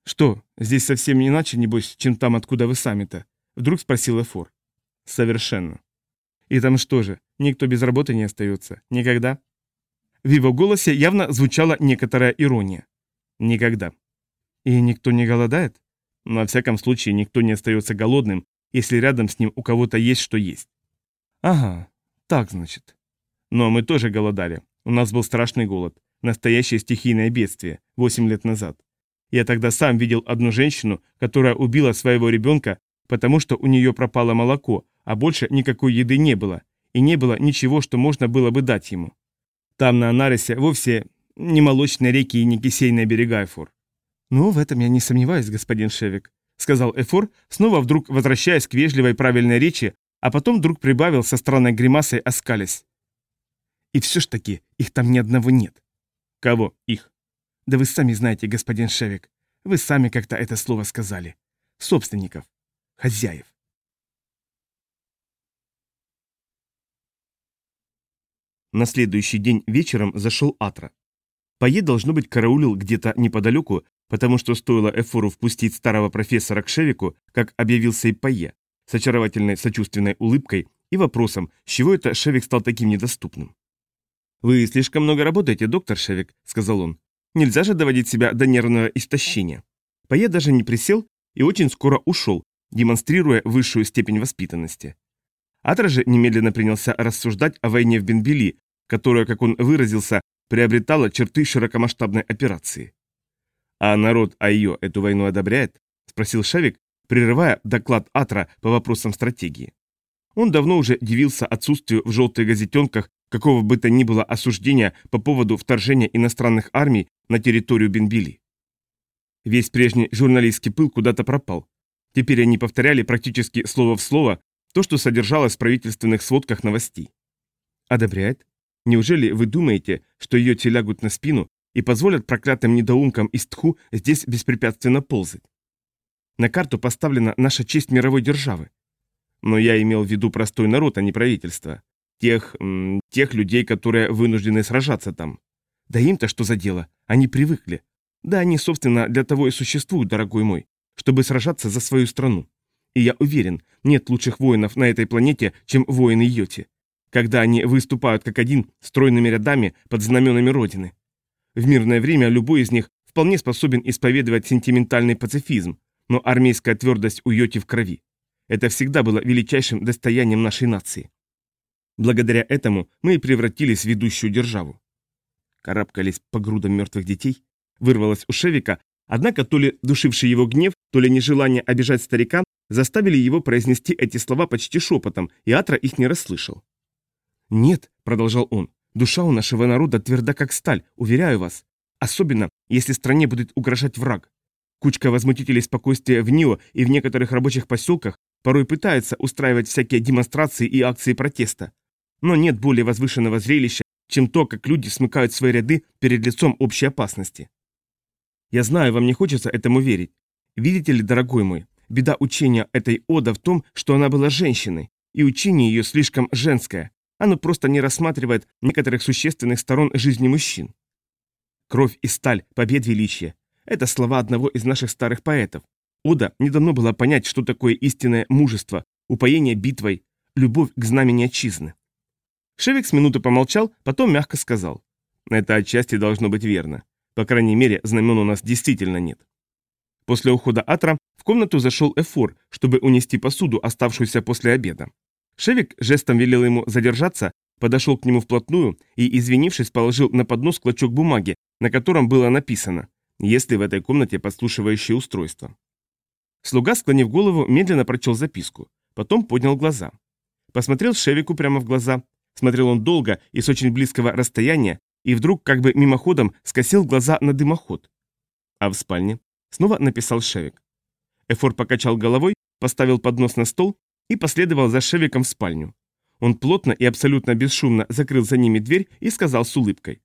S1: «Что, здесь совсем не иначе, небось, чем там, откуда вы сами-то?» — вдруг спросил Эфор. «Совершенно». «И там что же, никто без работы не остается? Никогда?» В его голосе явно звучала некоторая ирония. «Никогда». «И никто не голодает?» Но во всяком случае никто не остается голодным, если рядом с ним у кого-то есть что есть. Ага, так значит. Но мы тоже голодали. У нас был страшный голод. Настоящее стихийное бедствие, 8 лет назад. Я тогда сам видел одну женщину, которая убила своего ребенка, потому что у нее пропало молоко, а больше никакой еды не было, и не было ничего, что можно было бы дать ему. Там на Анарисе вовсе не молочные реки и не кисейные берега Эфор. «Ну, в этом я не сомневаюсь, господин Шевик», — сказал Эфор, снова вдруг возвращаясь к вежливой правильной речи, а потом вдруг прибавил со странной гримасой, оскалясь. «И все ж таки, их там ни одного нет». «Кого их?» «Да вы сами знаете, господин Шевик. Вы сами как-то это слово сказали. Собственников. Хозяев». На следующий день вечером зашел Атра. Пае, должно быть, караулил где-то неподалеку, потому что стоило Эфору впустить старого профессора к Шевику, как объявился и Пае, с очаровательной сочувственной улыбкой и вопросом, с чего это Шевик стал таким недоступным. «Вы слишком много работаете, доктор Шевик», — сказал он. «Нельзя же доводить себя до нервного истощения». Пае даже не присел и очень скоро ушел, демонстрируя высшую степень воспитанности. Атра же немедленно принялся рассуждать о войне в Бенбели, которая, как он выразился, приобретала черты широкомасштабной операции. «А народ Айо эту войну одобряет?» – спросил Шавик, прерывая доклад Атра по вопросам стратегии. Он давно уже дивился отсутствию в желтых газетенках какого бы то ни было осуждения по поводу вторжения иностранных армий на территорию Бенбили. Весь прежний журналистский пыл куда-то пропал. Теперь они повторяли практически слово в слово то, что содержалось в правительственных сводках новостей. «Одобряет? Неужели вы думаете, что ее телягут на спину и позволят проклятым недоумкам из Тху здесь беспрепятственно ползать. На карту поставлена наша честь мировой державы. Но я имел в виду простой народ, а не правительство. Тех, тех людей, которые вынуждены сражаться там. Да им-то что за дело? Они привыкли. Да, они, собственно, для того и существуют, дорогой мой, чтобы сражаться за свою страну. И я уверен, нет лучших воинов на этой планете, чем воины Йоти. Когда они выступают как один, стройными рядами под знаменами Родины. В мирное время любой из них вполне способен исповедовать сентиментальный пацифизм, но армейская твердость у Йоти в крови. Это всегда было величайшим достоянием нашей нации. Благодаря этому мы и превратились в ведущую державу. Карабкались по грудам мертвых детей, вырвалось у Шевика, однако то ли душивший его гнев, то ли нежелание обижать старика заставили его произнести эти слова почти шепотом, и Атра их не расслышал. «Нет», — продолжал он, Душа у нашего народа тверда как сталь, уверяю вас. Особенно, если стране будет угрожать враг. Кучка возмутителей спокойствия в НИО и в некоторых рабочих поселках порой пытается устраивать всякие демонстрации и акции протеста. Но нет более возвышенного зрелища, чем то, как люди смыкают свои ряды перед лицом общей опасности. Я знаю, вам не хочется этому верить. Видите ли, дорогой мой, беда учения этой Ода в том, что она была женщиной, и учение ее слишком женское, оно просто не рассматривает некоторых существенных сторон жизни мужчин. Кровь и сталь, побед величия – это слова одного из наших старых поэтов. Ода не давно было понять, что такое истинное мужество, упоение битвой, любовь к знамени отчизны. Шевик с минуты помолчал, потом мягко сказал. Это отчасти должно быть верно. По крайней мере, знамен у нас действительно нет. После ухода Атра в комнату зашел Эфор, чтобы унести посуду, оставшуюся после обеда. Шевик жестом велел ему задержаться, подошел к нему вплотную и, извинившись, положил на поднос клочок бумаги, на котором было написано «Есть ли в этой комнате подслушивающее устройство?». Слуга, склонив голову, медленно прочел записку, потом поднял глаза. Посмотрел Шевику прямо в глаза, смотрел он долго и с очень близкого расстояния, и вдруг как бы мимоходом скосил глаза на дымоход. А в спальне снова написал Шевик. Эфор покачал головой, поставил поднос на стол и последовал за Шевиком в спальню. Он плотно и абсолютно бесшумно закрыл за ними дверь и сказал с улыбкой.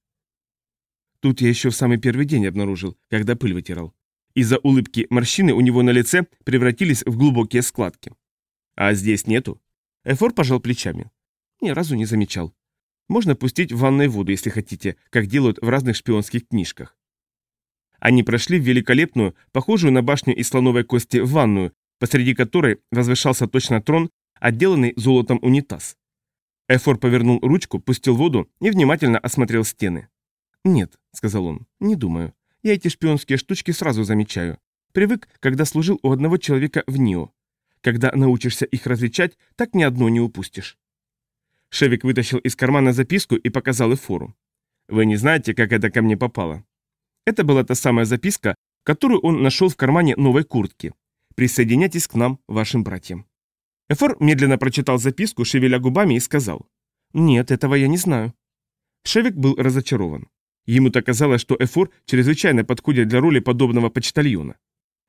S1: Тут я еще в самый первый день обнаружил, когда пыль вытирал. Из-за улыбки морщины у него на лице превратились в глубокие складки. А здесь нету. Эфор пожал плечами. Ни разу не замечал. Можно пустить в ванной воду, если хотите, как делают в разных шпионских книжках. Они прошли в великолепную, похожую на башню из слоновой кости, ванную, посреди которой возвышался точно трон, отделанный золотом унитаз. Эфор повернул ручку, пустил воду и внимательно осмотрел стены. «Нет», — сказал он, — «не думаю. Я эти шпионские штучки сразу замечаю. Привык, когда служил у одного человека в НИО. Когда научишься их различать, так ни одно не упустишь». Шевик вытащил из кармана записку и показал Эфору. «Вы не знаете, как это ко мне попало?» Это была та самая записка, которую он нашел в кармане новой куртки. «Присоединяйтесь к нам, вашим братьям». Эфор медленно прочитал записку, шевеля губами, и сказал. «Нет, этого я не знаю». Шевик был разочарован. Ему-то казалось, что Эфор чрезвычайно подходит для роли подобного почтальона.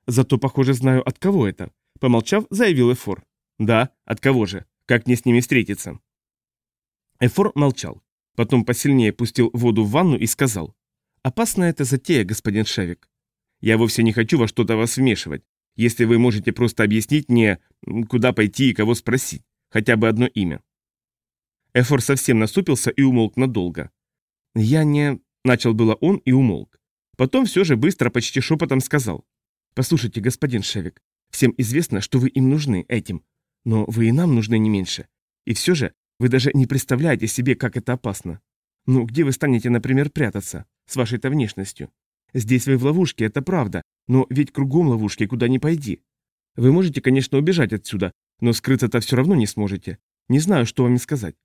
S1: «Зато, похоже, знаю, от кого это», — помолчав, заявил Эфор. «Да, от кого же? Как мне с ними встретиться?» Эфор молчал. Потом посильнее пустил воду в ванну и сказал. «Опасная эта затея, господин Шевик. Я вовсе не хочу во что-то вас вмешивать, если вы можете просто объяснить мне, куда пойти и кого спросить. Хотя бы одно имя». Эфор совсем насупился и умолк надолго. «Я не...» — начал было он и умолк. Потом все же быстро, почти шепотом сказал. «Послушайте, господин Шевик, всем известно, что вы им нужны, этим. Но вы и нам нужны не меньше. И все же вы даже не представляете себе, как это опасно. Ну, где вы станете, например, прятаться? С вашей-то внешностью. Здесь вы в ловушке, это правда, но ведь кругом ловушки, куда ни пойди. Вы можете, конечно, убежать отсюда, но скрыться-то все равно не сможете. Не знаю, что вам сказать.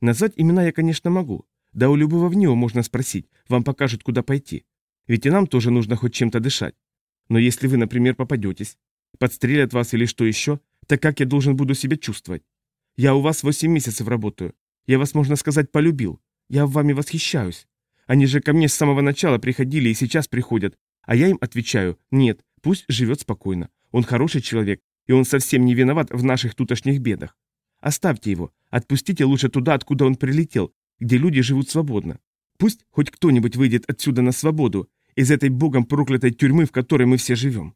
S1: Назвать имена я, конечно, могу. Да у любого в него можно спросить, вам покажут, куда пойти. Ведь и нам тоже нужно хоть чем-то дышать. Но если вы, например, попадетесь, подстрелят вас или что еще, так как я должен буду себя чувствовать? Я у вас восемь месяцев работаю. Я вас, можно сказать, полюбил. Я вами восхищаюсь. Они же ко мне с самого начала приходили и сейчас приходят. А я им отвечаю, нет, пусть живет спокойно. Он хороший человек, и он совсем не виноват в наших тутошних бедах. Оставьте его, отпустите лучше туда, откуда он прилетел, где люди живут свободно. Пусть хоть кто-нибудь выйдет отсюда на свободу, из этой богом проклятой тюрьмы, в которой мы все живем.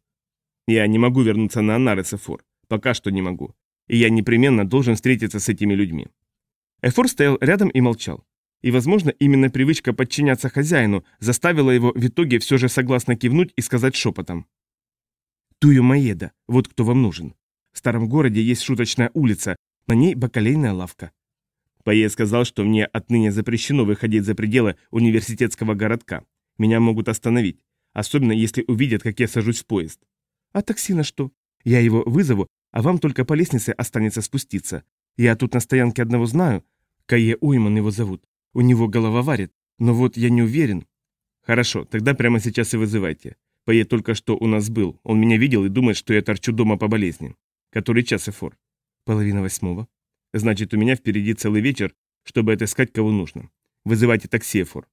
S1: Я не могу вернуться на Анаресофор. Пока что не могу и я непременно должен встретиться с этими людьми. Эфор стоял рядом и молчал. И, возможно, именно привычка подчиняться хозяину заставила его в итоге все же согласно кивнуть и сказать шепотом. «Тую Маеда, вот кто вам нужен. В старом городе есть шуточная улица, на ней бакалейная лавка». Пае сказал, что мне отныне запрещено выходить за пределы университетского городка. Меня могут остановить, особенно если увидят, как я сажусь в поезд. А такси на что? Я его вызову, а вам только по лестнице останется спуститься. Я тут на стоянке одного знаю. Кае Уйман его зовут. У него голова варит. Но вот я не уверен. Хорошо, тогда прямо сейчас и вызывайте. Пае только что у нас был. Он меня видел и думает, что я торчу дома по болезни. Который час, Эфор? Половина восьмого. Значит, у меня впереди целый вечер, чтобы отыскать кого нужно. Вызывайте такси, Эфор.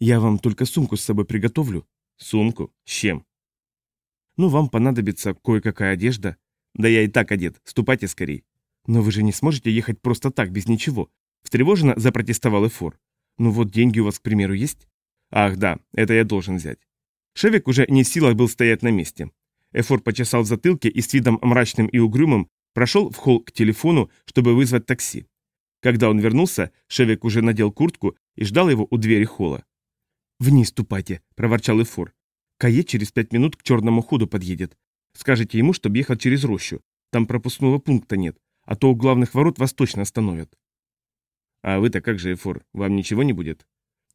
S1: Я вам только сумку с собой приготовлю. Сумку? С чем? Ну, вам понадобится кое-какая одежда, «Да я и так одет, ступайте скорей». «Но вы же не сможете ехать просто так, без ничего», — встревоженно запротестовал Эфор. «Ну вот деньги у вас, к примеру, есть?» «Ах, да, это я должен взять». Шевик уже не в силах был стоять на месте. Эфор почесал в затылке и с видом мрачным и угрюмым прошел в холл к телефону, чтобы вызвать такси. Когда он вернулся, Шевик уже надел куртку и ждал его у двери холла. «Вниз ступайте», — проворчал Эфор. «Кае через пять минут к черному ходу подъедет. Скажите ему, чтобы ехал через рощу. Там пропускного пункта нет, а то у главных ворот вас точно остановят. А вы-то как же, Эфор, вам ничего не будет?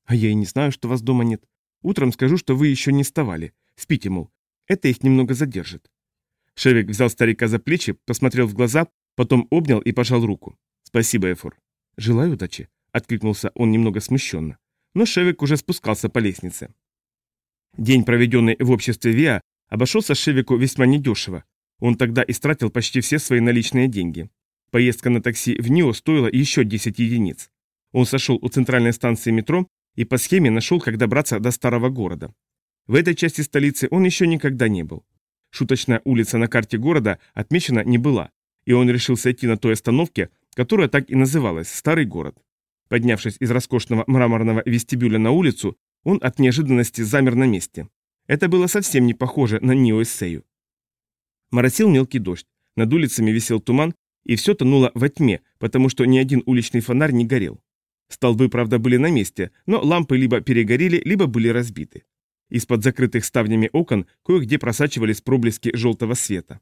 S1: А я и не знаю, что вас дома нет. Утром скажу, что вы еще не вставали. Спите, мол. Это их немного задержит. Шевик взял старика за плечи, посмотрел в глаза, потом обнял и пожал руку. «Спасибо, Эфор». «Желаю удачи», — откликнулся он немного смущенно. Но Шевик уже спускался по лестнице. День, проведенный в обществе Виа, обошелся Шевику весьма недешево. Он тогда истратил почти все свои наличные деньги. Поездка на такси в Нио стоила еще 10 единиц. Он сошел у центральной станции метро и по схеме нашел, как добраться до старого города. В этой части столицы он еще никогда не был. Шуточная улица на карте города отмечена не была, и он решил сойти на той остановке, которая так и называлась «Старый город». Поднявшись из роскошного мраморного вестибюля на улицу, он от неожиданности замер на месте. Это было совсем не похоже на Нио-Эссею. Моросил мелкий дождь, над улицами висел туман, и все тонуло во тьме, потому что ни один уличный фонарь не горел. Столбы, правда, были на месте, но лампы либо перегорели, либо были разбиты. Из-под закрытых ставнями окон кое-где просачивались проблески желтого света.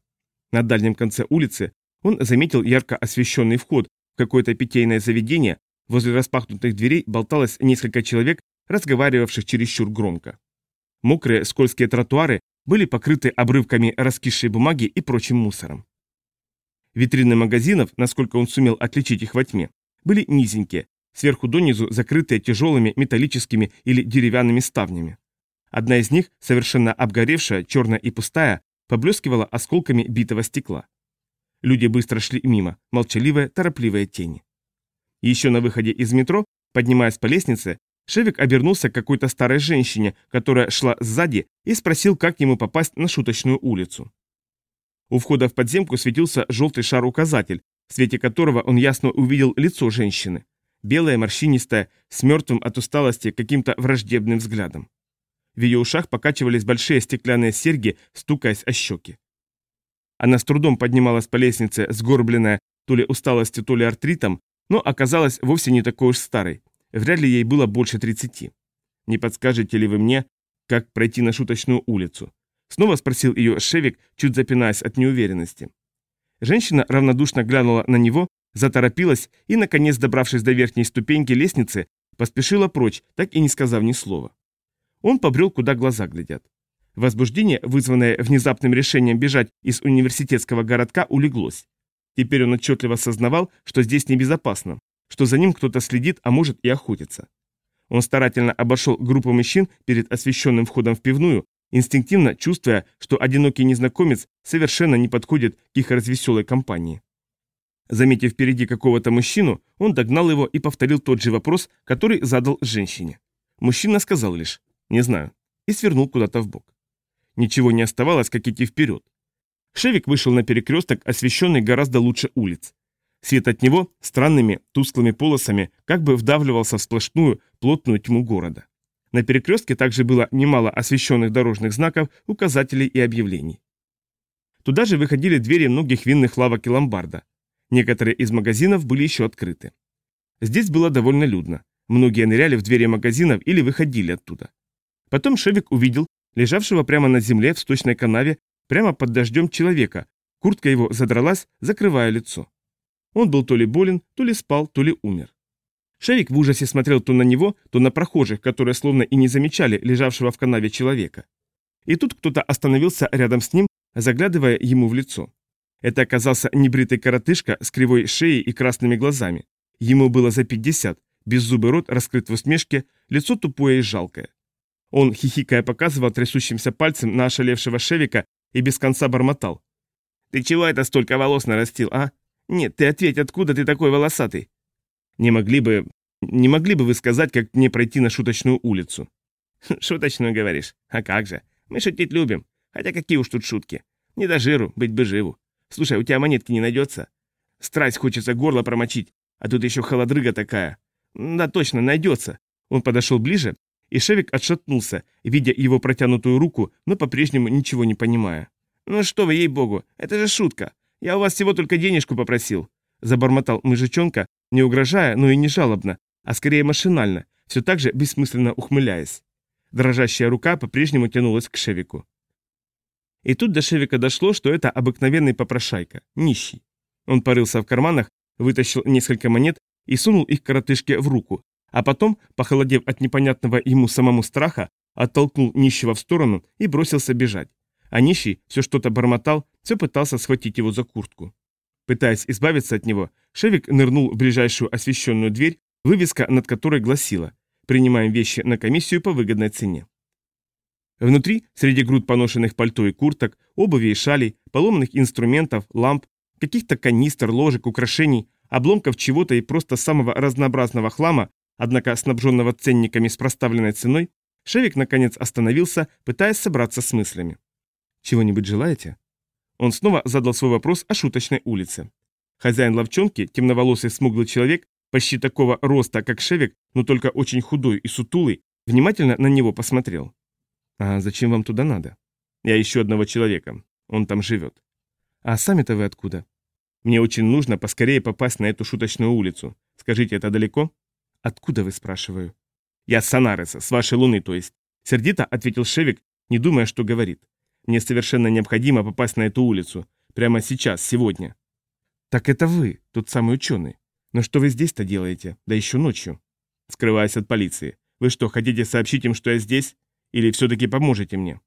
S1: На дальнем конце улицы он заметил ярко освещенный вход в какое-то питейное заведение, возле распахнутых дверей болталось несколько человек, разговаривавших чересчур громко. Мокрые скользкие тротуары были покрыты обрывками раскисшей бумаги и прочим мусором. Витрины магазинов, насколько он сумел отличить их во тьме, были низенькие, сверху донизу закрытые тяжелыми металлическими или деревянными ставнями. Одна из них, совершенно обгоревшая, черная и пустая, поблескивала осколками битого стекла. Люди быстро шли мимо, молчаливые, торопливые тени. Еще на выходе из метро, поднимаясь по лестнице, Шевик обернулся к какой-то старой женщине, которая шла сзади, и спросил, как ему попасть на шуточную улицу. У входа в подземку светился желтый шар-указатель, в свете которого он ясно увидел лицо женщины. Белое, морщинистое, с мертвым от усталости каким-то враждебным взглядом. В ее ушах покачивались большие стеклянные серьги, стукаясь о щеки. Она с трудом поднималась по лестнице, сгорбленная то ли усталостью, то ли артритом, но оказалась вовсе не такой уж старой. Вряд ли ей было больше 30. Не подскажете ли вы мне, как пройти на шуточную улицу? Снова спросил ее Шевик, чуть запинаясь от неуверенности. Женщина равнодушно глянула на него, заторопилась и, наконец, добравшись до верхней ступеньки лестницы, поспешила прочь, так и не сказав ни слова. Он побрел, куда глаза глядят. Возбуждение, вызванное внезапным решением бежать из университетского городка, улеглось. Теперь он отчетливо осознавал, что здесь небезопасно, что за ним кто-то следит, а может и охотится. Он старательно обошел группу мужчин перед освещенным входом в пивную, инстинктивно чувствуя, что одинокий незнакомец совершенно не подходит к их развеселой компании. Заметив впереди какого-то мужчину, он догнал его и повторил тот же вопрос, который задал женщине. Мужчина сказал лишь «не знаю» и свернул куда-то в бок. Ничего не оставалось, как идти вперед. Шевик вышел на перекресток, освещенный гораздо лучше улиц. Свет от него странными тусклыми полосами как бы вдавливался в сплошную плотную тьму города. На перекрестке также было немало освещенных дорожных знаков, указателей и объявлений. Туда же выходили двери многих винных лавок и ломбарда. Некоторые из магазинов были еще открыты. Здесь было довольно людно. Многие ныряли в двери магазинов или выходили оттуда. Потом Шевик увидел лежавшего прямо на земле в сточной канаве, прямо под дождем человека. Куртка его задралась, закрывая лицо. Он был то ли болен, то ли спал, то ли умер. Шевик в ужасе смотрел то на него, то на прохожих, которые словно и не замечали лежавшего в канаве человека. И тут кто-то остановился рядом с ним, заглядывая ему в лицо. Это оказался небритый коротышка с кривой шеей и красными глазами. Ему было за 50, беззубый рот раскрыт в усмешке, лицо тупое и жалкое. Он, хихикая, показывал трясущимся пальцем на ошалевшего Шевика и без конца бормотал. «Ты чего это столько волос нарастил, а? Нет, ты ответь, откуда ты такой волосатый?» «Не могли бы... не могли бы вы сказать, как мне пройти на шуточную улицу?» *laughs* «Шуточную, говоришь? А как же? Мы шутить любим. Хотя какие уж тут шутки. Не до жиру, быть бы живу. Слушай, у тебя монетки не найдется? Страсть хочется горло промочить, а тут еще холодрыга такая. Да точно, найдется. Он подошел ближе, и Шевик отшатнулся, видя его протянутую руку, но по-прежнему ничего не понимая. «Ну что вы, ей-богу, это же шутка. Я у вас всего только денежку попросил», – забормотал мужичонка, не угрожая, но и не жалобно, а скорее машинально, все так же бессмысленно ухмыляясь. Дрожащая рука по-прежнему тянулась к Шевику. И тут до Шевика дошло, что это обыкновенный попрошайка, нищий. Он порылся в карманах, вытащил несколько монет и сунул их коротышке в руку, а потом, похолодев от непонятного ему самому страха, оттолкнул нищего в сторону и бросился бежать. А нищий все что-то бормотал, все пытался схватить его за куртку. Пытаясь избавиться от него, Шевик нырнул в ближайшую освещенную дверь, вывеска над которой гласила «Принимаем вещи на комиссию по выгодной цене». Внутри, среди груд поношенных пальто и курток, обуви и шалей, поломанных инструментов, ламп, каких-то канистр, ложек, украшений, обломков чего-то и просто самого разнообразного хлама, однако снабженного ценниками с проставленной ценой, Шевик наконец остановился, пытаясь собраться с мыслями. «Чего-нибудь желаете?» Он снова задал свой вопрос о шуточной улице. Хозяин ловчонки, темноволосый смуглый человек, почти такого роста, как Шевик, но только очень худой и сутулый, внимательно на него посмотрел. «А зачем вам туда надо?» «Я ищу одного человека. Он там живет». «А сами-то вы откуда?» «Мне очень нужно поскорее попасть на эту шуточную улицу. Скажите, это далеко?» «Откуда вы, спрашиваю?» «Я с Санареса, с вашей луны, то есть». Сердито ответил Шевик, не думая, что говорит. «Мне совершенно необходимо попасть на эту улицу. Прямо сейчас, сегодня». «Так это вы, тот самый ученый. Но что вы здесь-то делаете? Да еще ночью». «Скрываясь от полиции. Вы что, хотите сообщить им, что я здесь? Или все-таки поможете мне?»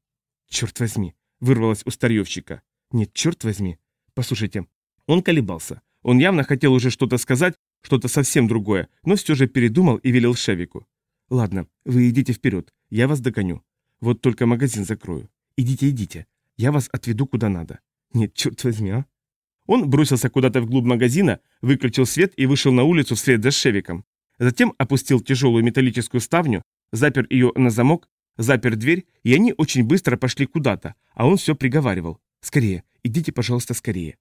S1: «Черт возьми!» — вырвалось у старьевщика. «Нет, черт возьми! Послушайте». Он колебался. Он явно хотел уже что-то сказать, что-то совсем другое, но все же передумал и велел Шевику. «Ладно, вы идите вперед, я вас догоню. Вот только магазин закрою. Идите, идите, я вас отведу куда надо. Нет, черт возьми, а!» Он бросился куда-то вглубь магазина, выключил свет и вышел на улицу вслед за Шевиком. Затем опустил тяжелую металлическую ставню, запер ее на замок, запер дверь, и они очень быстро пошли куда-то, а он все приговаривал. «Скорее, идите, пожалуйста, скорее».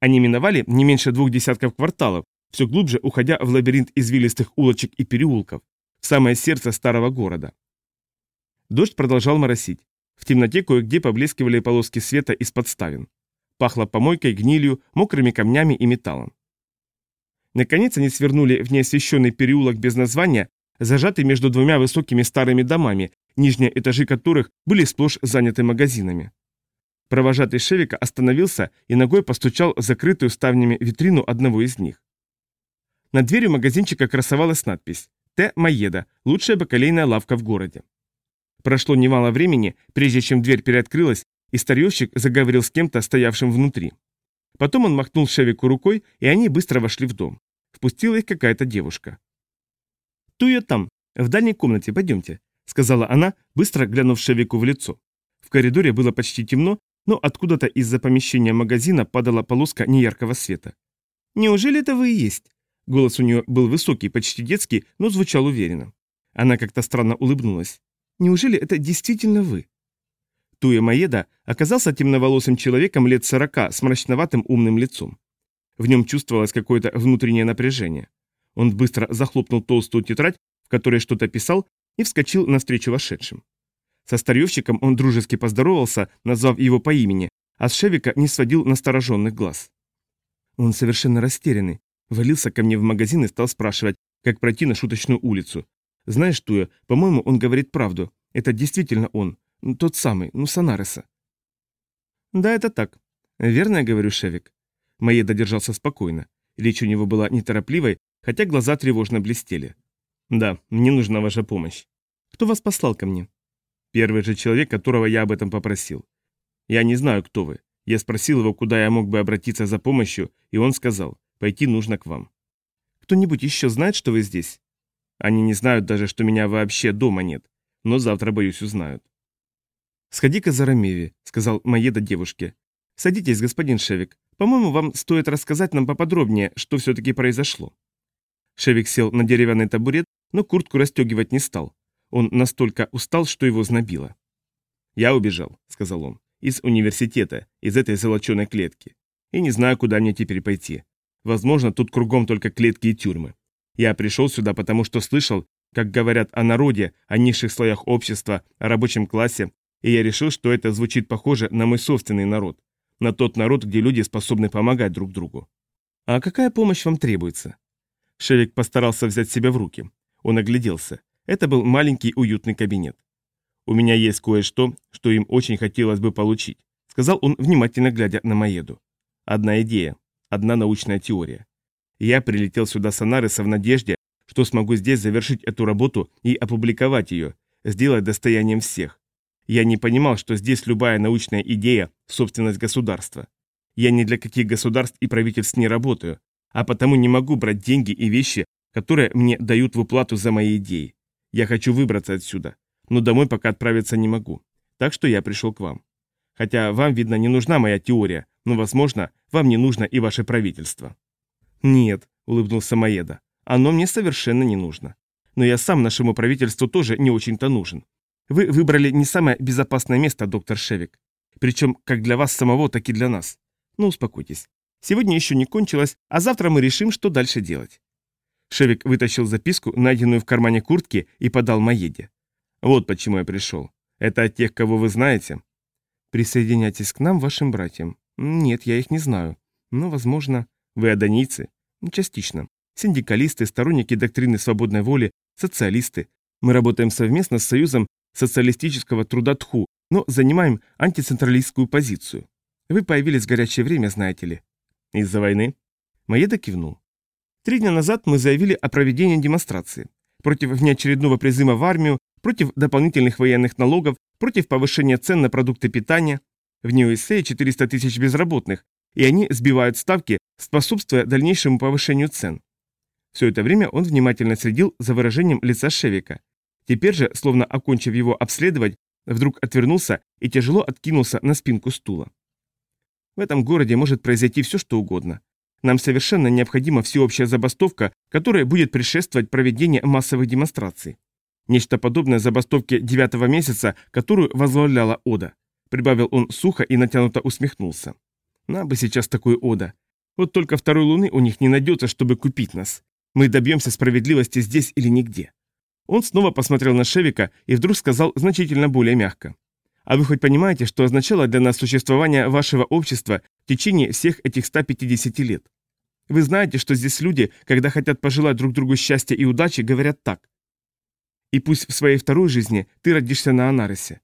S1: Они миновали не меньше двух десятков кварталов, все глубже уходя в лабиринт извилистых улочек и переулков, в самое сердце старого города. Дождь продолжал моросить. В темноте кое-где поблескивали полоски света из подставин. Пахло помойкой, гнилью, мокрыми камнями и металлом. Наконец они свернули в неосвещенный переулок без названия, зажатый между двумя высокими старыми домами, нижние этажи которых были сплошь заняты магазинами. Провожатый Шевика остановился и ногой постучал в закрытую ставнями витрину одного из них. Над дверью магазинчика красовалась надпись «Т. Маеда. Лучшая бакалейная лавка в городе». Прошло немало времени, прежде чем дверь переоткрылась, и старьевщик заговорил с кем-то, стоявшим внутри. Потом он махнул Шевику рукой, и они быстро вошли в дом. Впустила их какая-то девушка. «Туя там, в дальней комнате, пойдемте», — сказала она, быстро глянув Шевику в лицо. В коридоре было почти темно, но откуда-то из-за помещения магазина падала полоска неяркого света. «Неужели это вы и есть?» Голос у нее был высокий, почти детский, но звучал уверенно. Она как-то странно улыбнулась. «Неужели это действительно вы?» Туя Маеда оказался темноволосым человеком лет сорока с мрачноватым умным лицом. В нем чувствовалось какое-то внутреннее напряжение. Он быстро захлопнул толстую тетрадь, в которой что-то писал, и вскочил навстречу вошедшим. Со старьевщиком он дружески поздоровался, назвав его по имени, а с Шевика не сводил настороженных глаз. Он совершенно растерянный. Валился ко мне в магазин и стал спрашивать, как пройти на шуточную улицу. Знаешь, Туя, по-моему, он говорит правду. Это действительно он. Тот самый, ну, Санареса. Да, это так. Верно я говорю, Шевик? Маеда держался спокойно. Речь у него была неторопливой, хотя глаза тревожно блестели. Да, мне нужна ваша помощь. Кто вас послал ко мне? Первый же человек, которого я об этом попросил. Я не знаю, кто вы. Я спросил его, куда я мог бы обратиться за помощью, и он сказал, пойти нужно к вам. Кто-нибудь еще знает, что вы здесь? Они не знают даже, что меня вообще дома нет, но завтра, боюсь, узнают. «Сходи-ка за Рамеви», — сказал Маеда девушке. «Садитесь, господин Шевик. По-моему, вам стоит рассказать нам поподробнее, что все-таки произошло». Шевик сел на деревянный табурет, но куртку расстегивать не стал. Он настолько устал, что его знобило. «Я убежал», — сказал он, — «из университета, из этой золоченой клетки. И не знаю, куда мне теперь пойти. Возможно, тут кругом только клетки и тюрьмы. Я пришел сюда, потому что слышал, как говорят о народе, о низших слоях общества, о рабочем классе, и я решил, что это звучит похоже на мой собственный народ, на тот народ, где люди способны помогать друг другу. А какая помощь вам требуется? Шевик постарался взять себя в руки. Он огляделся. Это был маленький уютный кабинет. У меня есть кое-что, что им очень хотелось бы получить. сказал он, внимательно глядя на Маеду. «Одна идея, одна научная теория. Я прилетел сюда с Анариса в надежде, что смогу здесь завершить эту работу и опубликовать ее, сделать достоянием всех. Я не понимал, что здесь любая научная идея – собственность государства. Я ни для каких государств и правительств не работаю, а потому не могу брать деньги и вещи, которые мне дают в уплату за мои идеи. Я хочу выбраться отсюда, но домой пока отправиться не могу. Так что я пришел к вам. Хотя вам, видно, не нужна моя теория, но, возможно, вам не нужно и ваше правительство». «Нет», — улыбнулся Маеда, — «оно мне совершенно не нужно. Но я сам нашему правительству тоже не очень-то нужен. Вы выбрали не самое безопасное место, доктор Шевик. Причем как для вас самого, так и для нас. Ну, успокойтесь. Сегодня еще не кончилось, а завтра мы решим, что дальше делать». Шевик вытащил записку, найденную в кармане куртки, и подал Маеде. «Вот почему я пришел. Это от тех, кого вы знаете?» «Присоединяйтесь к нам, вашим братьям». «Нет, я их не знаю. Но, возможно...» «Вы адонийцы?» «Частично. Синдикалисты, сторонники доктрины свободной воли, социалисты. Мы работаем совместно с Союзом социалистического труда ТХУ, но занимаем антицентралистскую позицию. Вы появились в горячее время, знаете ли». «Из-за войны?» Маеда кивнул. Три дня назад мы заявили о проведении демонстрации. Против внеочередного призыва в армию, против дополнительных военных налогов, против повышения цен на продукты питания. В Нью-Эссее 400 тысяч безработных, и они сбивают ставки, способствуя дальнейшему повышению цен. Все это время он внимательно следил за выражением лица Шевика. Теперь же, словно окончив его обследовать, вдруг отвернулся и тяжело откинулся на спинку стула. В этом городе может произойти все, что угодно. Нам совершенно необходима всеобщая забастовка, которая будет предшествовать проведению массовых демонстраций. Нечто подобное забастовке девятого месяца, которую возглавляла Ода. Прибавил он сухо и натянуто усмехнулся. Нам бы сейчас такой Ода. Вот только второй луны у них не найдется, чтобы купить нас. Мы добьемся справедливости здесь или нигде. Он снова посмотрел на Шевика и вдруг сказал значительно более мягко. А вы хоть понимаете, что означало для нас существование вашего общества в течение всех этих 150 лет? Вы знаете, что здесь люди, когда хотят пожелать друг другу счастья и удачи, говорят так. И пусть в своей второй жизни ты родишься на Анарисе.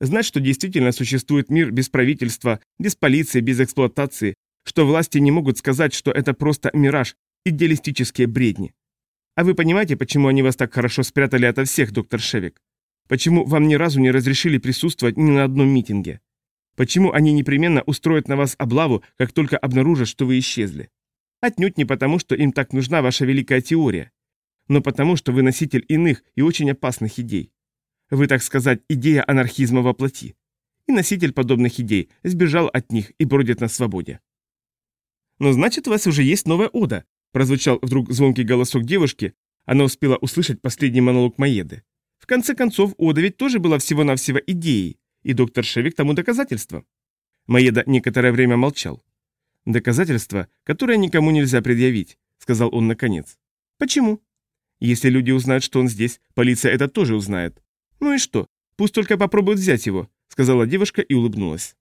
S1: Знать, что действительно существует мир без правительства, без полиции, без эксплуатации, что власти не могут сказать, что это просто мираж, идеалистические бредни. А вы понимаете, почему они вас так хорошо спрятали ото всех, доктор Шевик? Почему вам ни разу не разрешили присутствовать ни на одном митинге? Почему они непременно устроят на вас облаву, как только обнаружат, что вы исчезли? Отнюдь не потому, что им так нужна ваша великая теория, но потому, что вы носитель иных и очень опасных идей. Вы, так сказать, идея анархизма во плоти. И носитель подобных идей сбежал от них и бродит на свободе. «Но значит, у вас уже есть новая ода», прозвучал вдруг звонкий голосок девушки, она успела услышать последний монолог Маеды. В конце концов, ода ведь тоже была всего-навсего идеей, и доктор Шевик тому доказательство. Маеда некоторое время молчал. «Доказательство, которое никому нельзя предъявить», — сказал он наконец. «Почему?» «Если люди узнают, что он здесь, полиция это тоже узнает. «Ну и что? Пусть только попробуют взять его», — сказала девушка и улыбнулась.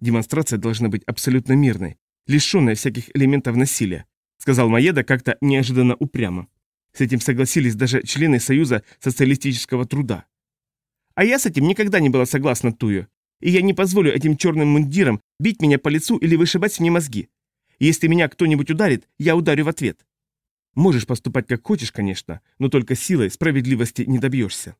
S1: «Демонстрация должна быть абсолютно мирной, лишенной всяких элементов насилия», — сказал Маеда как-то неожиданно упрямо. С этим согласились даже члены Союза социалистического труда. А я с этим никогда не была согласна, Тую. И я не позволю этим черным мундирам бить меня по лицу или вышибать мне мозги. Если меня кто-нибудь ударит, я ударю в ответ. Можешь поступать как хочешь, конечно, но только силой справедливости не добьешься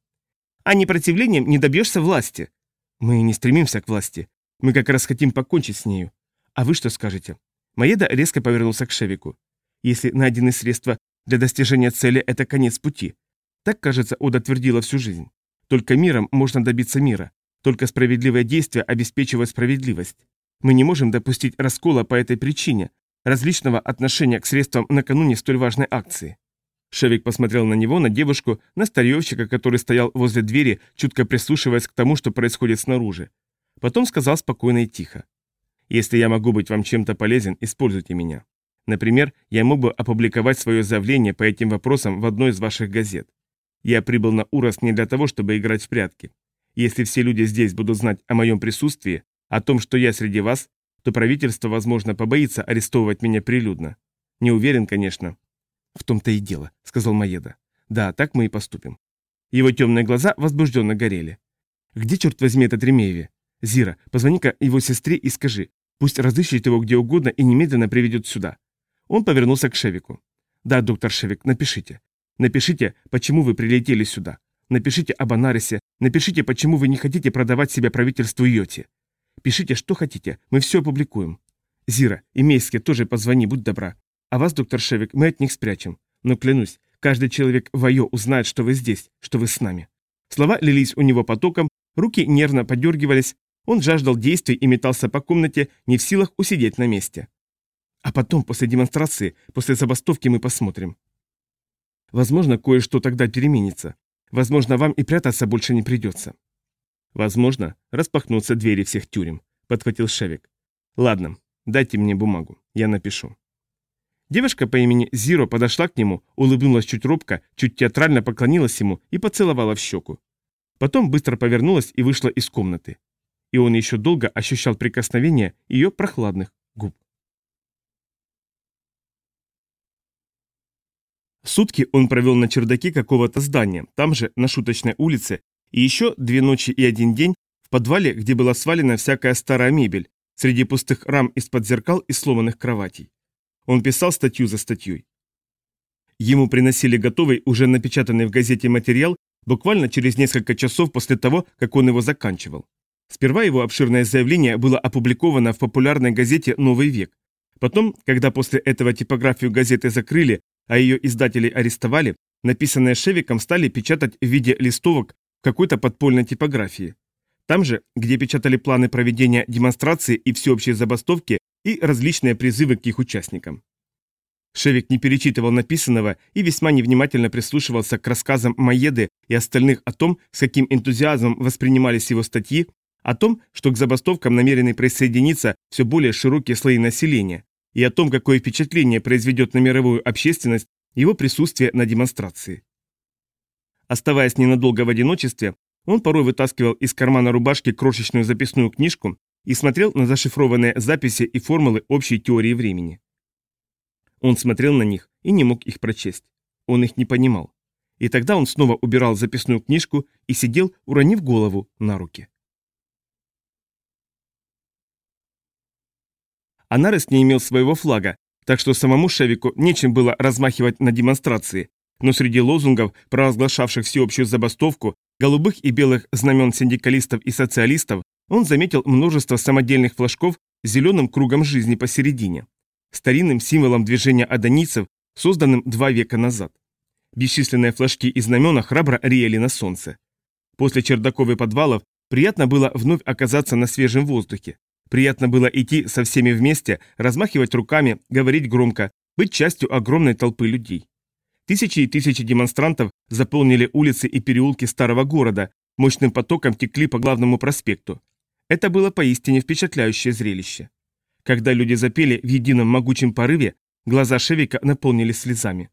S1: а непротивлением не добьешься власти. Мы не стремимся к власти. Мы как раз хотим покончить с нею. А вы что скажете? Маеда резко повернулся к Шевику. Если найдены средства для достижения цели, это конец пути. Так, кажется, Ода твердила всю жизнь. Только миром можно добиться мира. Только справедливое действие обеспечивает справедливость. Мы не можем допустить раскола по этой причине, различного отношения к средствам накануне столь важной акции. Шевик посмотрел на него, на девушку, на старьевщика, который стоял возле двери, чутко прислушиваясь к тому, что происходит снаружи. Потом сказал спокойно и тихо. «Если я могу быть вам чем-то полезен, используйте меня. Например, я мог бы опубликовать свое заявление по этим вопросам в одной из ваших газет. Я прибыл на Урос не для того, чтобы играть в прятки. Если все люди здесь будут знать о моем присутствии, о том, что я среди вас, то правительство, возможно, побоится арестовывать меня прилюдно. Не уверен, конечно, «В том-то и дело», — сказал Маеда. «Да, так мы и поступим». Его темные глаза возбужденно горели. «Где, черт возьми, этот Ремееви? Зира, позвони-ка его сестре и скажи, пусть разыщет его где угодно и немедленно приведет сюда. Он повернулся к Шевику. Да, доктор Шевик, напишите. Напишите, почему вы прилетели сюда. Напишите об Анарисе, напишите, почему вы не хотите продавать себя правительству Йоти. Пишите, что хотите, мы все опубликуем. Зира, и Мейске тоже позвони, будь добра. А вас, доктор Шевик, мы от них спрячем. Но клянусь, каждый человек в Айо узнает, что вы здесь, что вы с нами. Слова лились у него потоком, руки нервно подергивались, он жаждал действий и метался по комнате, не в силах усидеть на месте. А потом, после демонстрации, после забастовки мы посмотрим. Возможно, кое-что тогда переменится. Возможно, вам и прятаться больше не придется. Возможно, распахнутся двери всех тюрем, подхватил Шевик. Ладно, дайте мне бумагу, я напишу. Девушка по имени Зиро подошла к нему, улыбнулась чуть робко, чуть театрально поклонилась ему и поцеловала в щеку. Потом быстро повернулась и вышла из комнаты. И он еще долго ощущал прикосновение ее прохладных губ. Сутки он провел на чердаке какого-то здания, там же, на шуточной улице, и еще две ночи и один день в подвале, где была свалена всякая старая мебель, среди пустых рам из-под зеркал и сломанных кроватей. Он писал статью за статьей. Ему приносили готовый, уже напечатанный в газете материал буквально через несколько часов после того, как он его заканчивал. Сперва его обширное заявление было опубликовано в популярной газете «Новый век». Потом, когда после этого типографию газеты закрыли, а ее издателей арестовали, написанное Шевиком стали печатать в виде листовок какой-то подпольной типографии. Там же, где печатали планы проведения демонстрации и всеобщей забастовки и различные призывы к их участникам. Шевик не перечитывал написанного и весьма невнимательно прислушивался к рассказам Маеды и остальных о том, с каким энтузиазмом воспринимались его статьи, о том, что к забастовкам намерены присоединиться все более широкие слои населения, и о том, какое впечатление произведет на мировую общественность его присутствие на демонстрации. Оставаясь ненадолго в одиночестве, он порой вытаскивал из кармана рубашки крошечную записную книжку и смотрел на зашифрованные записи и формулы общей теории времени. Он смотрел на них и не мог их прочесть. Он их не понимал. И тогда он снова убирал записную книжку и сидел, уронив голову на руки. Анарес не имел своего флага, так что самому Шевику нечем было размахивать на демонстрации, но среди лозунгов, провозглашавших всеобщую забастовку, голубых и белых знамен синдикалистов и социалистов, он заметил множество самодельных флажков с зеленым кругом жизни посередине, старинным символом движения адонийцев, созданным два века назад. Бесчисленные флажки и знамена храбро реяли на солнце. После чердаков и подвалов приятно было вновь оказаться на свежем воздухе. Приятно было идти со всеми вместе, размахивать руками, говорить громко, быть частью огромной толпы людей. Тысячи и тысячи демонстрантов заполнили улицы и переулки старого города, мощным потоком текли по главному проспекту. Это было поистине впечатляющее зрелище. Когда люди запели в едином могучем порыве, глаза Шевика наполнились слезами.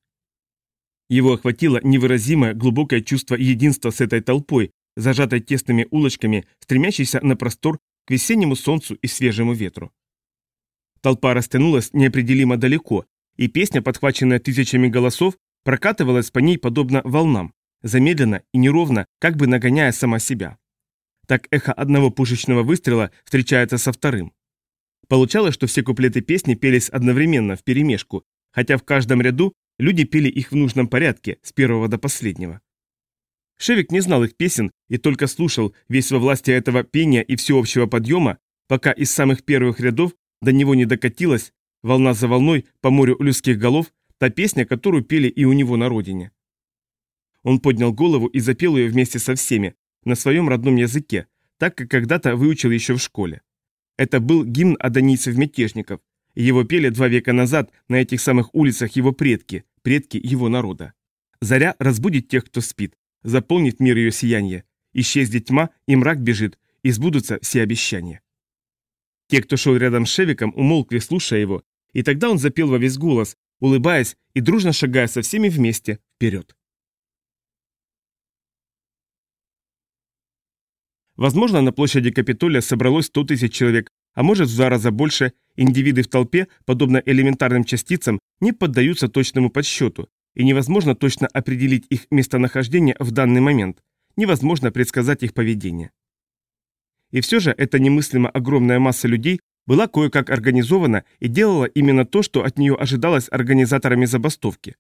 S1: Его охватило невыразимое глубокое чувство единства с этой толпой, зажатой тесными улочками, стремящейся на простор к весеннему солнцу и свежему ветру. Толпа растянулась неопределимо далеко, и песня, подхваченная тысячами голосов, прокатывалась по ней подобно волнам, замедленно и неровно, как бы нагоняя сама себя. Так эхо одного пушечного выстрела встречается со вторым. Получалось, что все куплеты песни пелись одновременно, вперемешку, хотя в каждом ряду люди пели их в нужном порядке, с первого до последнего. Шевик не знал их песен и только слушал, весь во власти этого пения и всеобщего подъема, пока из самых первых рядов до него не докатилась, волна за волной по морю людских голов, Та песня, которую пели и у него на родине. Он поднял голову и запел ее вместе со всеми, на своем родном языке, так как когда-то выучил еще в школе. Это был гимн адонийцев-мятежников, его пели два века назад на этих самых улицах его предки, предки его народа. Заря разбудит тех, кто спит, заполнит мир ее сияние, исчезнет тьма, и мрак бежит, и сбудутся все обещания. Те, кто шел рядом с Шевиком, умолкли, слушая его, и тогда он запел во весь голос, улыбаясь и дружно шагая со всеми вместе вперед. Возможно, на площади Капитолия собралось 100 тысяч человек, а может в два раза больше, индивиды в толпе, подобно элементарным частицам, не поддаются точному подсчету, и невозможно точно определить их местонахождение в данный момент, невозможно предсказать их поведение. И все же эта немыслимо огромная масса людей была кое-как организована и делала именно то, что от нее ожидалось организаторами забастовки.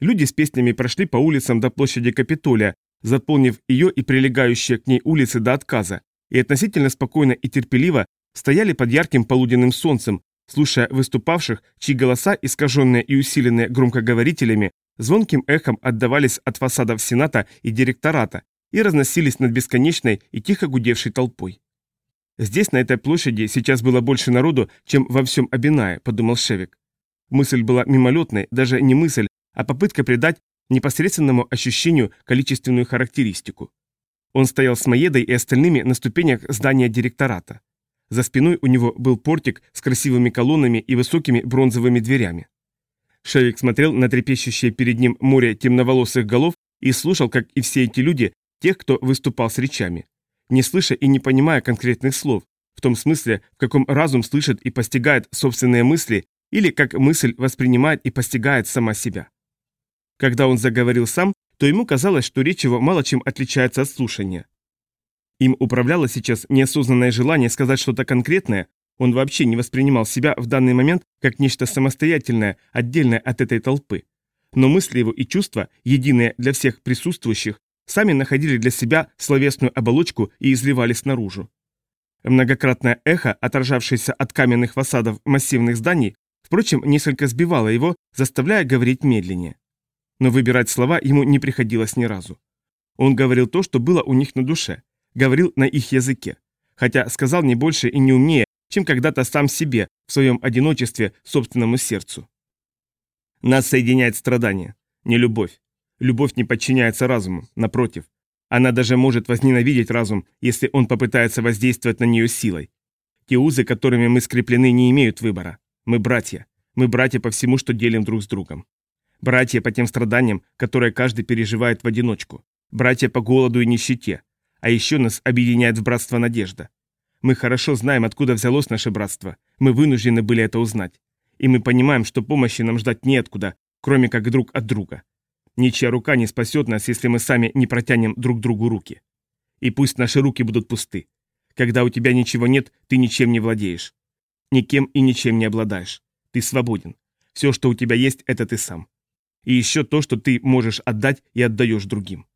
S1: Люди с песнями прошли по улицам до площади Капитолия, заполнив ее и прилегающие к ней улицы до отказа, и относительно спокойно и терпеливо стояли под ярким полуденным солнцем, слушая выступавших, чьи голоса, искаженные и усиленные громкоговорителями, звонким эхом отдавались от фасадов Сената и директората и разносились над бесконечной и тихо гудевшей толпой. «Здесь, на этой площади, сейчас было больше народу, чем во всем Абинае», — подумал Шевик. Мысль была мимолетной, даже не мысль, а попытка придать непосредственному ощущению количественную характеристику. Он стоял с Маедой и остальными на ступенях здания директората. За спиной у него был портик с красивыми колоннами и высокими бронзовыми дверями. Шевик смотрел на трепещущее перед ним море темноволосых голов и слушал, как и все эти люди, тех, кто выступал с речами, не слыша и не понимая конкретных слов, в том смысле, в каком разум слышит и постигает собственные мысли, или как мысль воспринимает и постигает сама себя. Когда он заговорил сам, то ему казалось, что речь его мало чем отличается от слушания. Им управляло сейчас неосознанное желание сказать что-то конкретное, он вообще не воспринимал себя в данный момент как нечто самостоятельное, отдельное от этой толпы. Но мысли его и чувства, единые для всех присутствующих, сами находили для себя словесную оболочку и изливались наружу. Многократное эхо, отражавшееся от каменных фасадов массивных зданий, впрочем, несколько сбивало его, заставляя говорить медленнее. Но выбирать слова ему не приходилось ни разу. Он говорил то, что было у них на душе, говорил на их языке, хотя сказал не больше и не умнее, чем когда-то сам себе в своем одиночестве собственному сердцу. Нас соединяет страдание, не любовь. Любовь не подчиняется разуму, напротив. Она даже может возненавидеть разум, если он попытается воздействовать на нее силой. Те узы, которыми мы скреплены, не имеют выбора. Мы братья. Мы братья по всему, что делим друг с другом. Братья по тем страданиям, которые каждый переживает в одиночку. Братья по голоду и нищете. А еще нас объединяет в братство надежда. Мы хорошо знаем, откуда взялось наше братство. Мы вынуждены были это узнать. И мы понимаем, что помощи нам ждать неоткуда, кроме как друг от друга. Ничья рука не спасет нас, если мы сами не протянем друг другу руки. И пусть наши руки будут пусты. Когда у тебя ничего нет, ты ничем не владеешь. Никем и ничем не обладаешь. Ты свободен. Все, что у тебя есть, это ты сам. И еще то, что ты можешь отдать и отдаешь другим.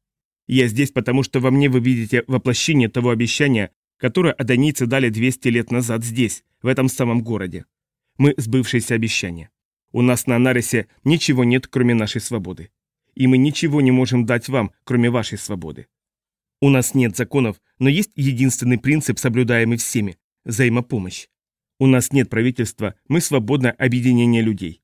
S1: Я здесь, потому что во мне вы видите воплощение того обещания, которое адонийцы дали 200 лет назад здесь, в этом самом городе. Мы сбывшиеся обещания. У нас на Анарисе ничего нет, кроме нашей свободы и мы ничего не можем дать вам, кроме вашей свободы. У нас нет законов, но есть единственный принцип, соблюдаемый всеми – взаимопомощь. У нас нет правительства, мы свободное объединение людей.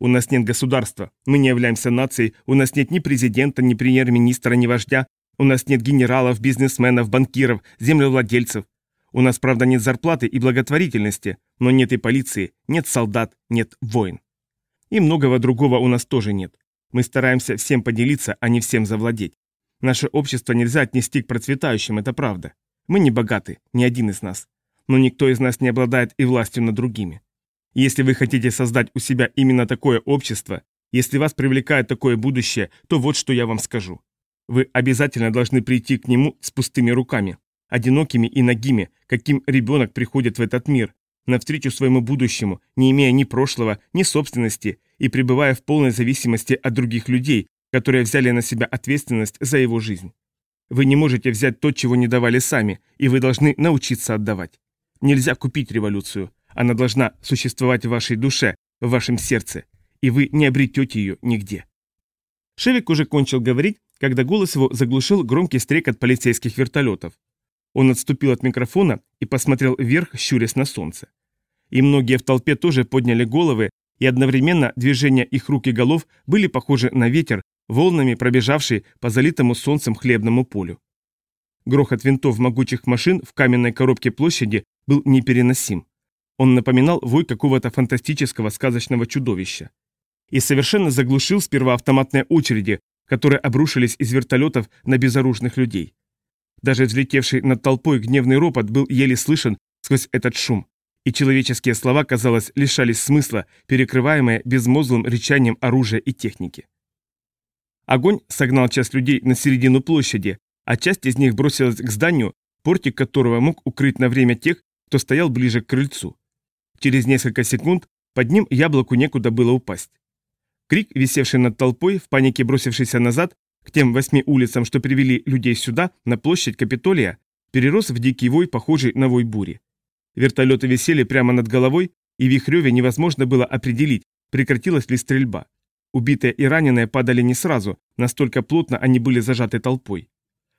S1: У нас нет государства, мы не являемся нацией, у нас нет ни президента, ни премьер-министра, ни вождя, у нас нет генералов, бизнесменов, банкиров, землевладельцев. У нас, правда, нет зарплаты и благотворительности, но нет и полиции, нет солдат, нет войн. И многого другого у нас тоже нет. Мы стараемся всем поделиться, а не всем завладеть. Наше общество нельзя отнести к процветающим, это правда. Мы не богаты, ни один из нас. Но никто из нас не обладает и властью над другими. Если вы хотите создать у себя именно такое общество, если вас привлекает такое будущее, то вот что я вам скажу. Вы обязательно должны прийти к нему с пустыми руками, одинокими и нагими, каким ребенок приходит в этот мир, навстречу своему будущему, не имея ни прошлого, ни собственности, и пребывая в полной зависимости от других людей, которые взяли на себя ответственность за его жизнь. Вы не можете взять то, чего не давали сами, и вы должны научиться отдавать. Нельзя купить революцию. Она должна существовать в вашей душе, в вашем сердце, и вы не обретете ее нигде. Шевик уже кончил говорить, когда голос его заглушил громкий стрекот полицейских вертолетов. Он отступил от микрофона и посмотрел вверх, щурясь на солнце. И многие в толпе тоже подняли головы, и одновременно движения их рук и голов были похожи на ветер, волнами пробежавший по залитому солнцем хлебному полю. Грохот винтов могучих машин в каменной коробке площади был непереносим. Он напоминал вой какого-то фантастического сказочного чудовища. И совершенно заглушил сперва автоматные очереди, которые обрушились из вертолетов на безоружных людей. Даже взлетевший над толпой гневный ропот был еле слышен сквозь этот шум и человеческие слова, казалось, лишались смысла, перекрываемые безмозглым речанием оружия и техники. Огонь согнал часть людей на середину площади, а часть из них бросилась к зданию, портик которого мог укрыть на время тех, кто стоял ближе к крыльцу. Через несколько секунд под ним яблоку некуда было упасть. Крик, висевший над толпой, в панике бросившийся назад, к тем восьми улицам, что привели людей сюда, на площадь Капитолия, перерос в дикий вой, похожий на вой бури. Вертолеты висели прямо над головой, и в их реве невозможно было определить, прекратилась ли стрельба. Убитые и раненые падали не сразу, настолько плотно они были зажаты толпой.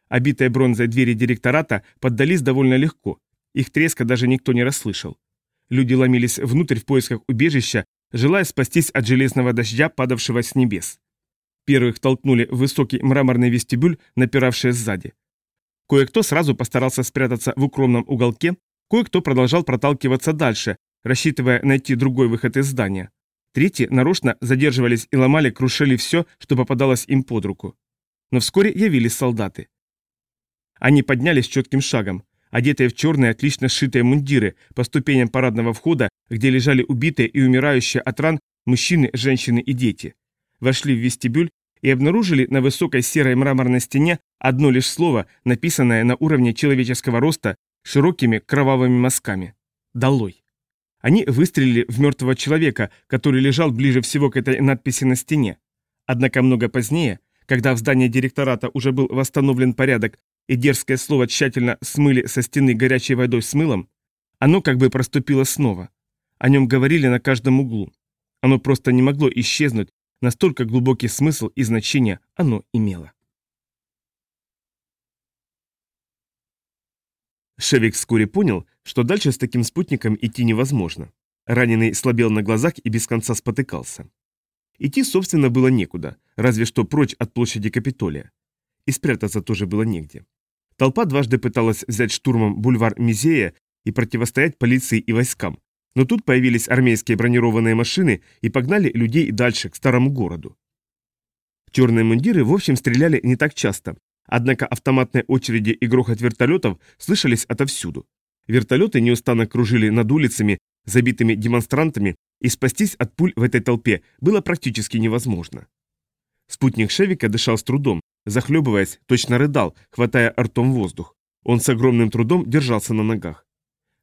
S1: Обитые бронзой двери директората поддались довольно легко, их треска даже никто не расслышал. Люди ломились внутрь в поисках убежища, желая спастись от железного дождя, падавшего с небес. Первых толкнули в высокий мраморный вестибюль, напиравший сзади. Кое-кто сразу постарался спрятаться в укромном уголке, кое-кто продолжал проталкиваться дальше, рассчитывая найти другой выход из здания. Третьи нарочно задерживались и ломали, крушили все, что попадалось им под руку. Но вскоре явились солдаты. Они поднялись четким шагом, одетые в черные отлично сшитые мундиры, по ступеням парадного входа, где лежали убитые и умирающие от ран мужчины, женщины и дети. Вошли в вестибюль и обнаружили на высокой серой мраморной стене одно лишь слово, написанное на уровне человеческого роста широкими кровавыми мазками. «Долой». Они выстрелили в мертвого человека, который лежал ближе всего к этой надписи на стене. Однако много позднее, когда в здании директората уже был восстановлен порядок и дерзкое слово тщательно смыли со стены горячей водой с мылом, оно как бы проступило снова. О нем говорили на каждом углу. Оно просто не могло исчезнуть, настолько глубокий смысл и значение оно имело. Шевик вскоре понял, что дальше с таким спутником идти невозможно. Раненый слабел на глазах и без конца спотыкался. Идти, собственно, было некуда, разве что прочь от площади Капитолия. И спрятаться тоже было негде. Толпа дважды пыталась взять штурмом бульвар Мизея и противостоять полиции и войскам, но тут появились армейские бронированные машины и погнали людей дальше, к старому городу. Черные мундиры, в общем, стреляли не так часто, однако автоматные очереди и грохот вертолетов слышались отовсюду. Вертолеты неустанно кружили над улицами, забитыми демонстрантами, и спастись от пуль в этой толпе было практически невозможно. Спутник Шевика дышал с трудом, Захлебываясь, точно рыдал, хватая ртом воздух. Он с огромным трудом держался на ногах.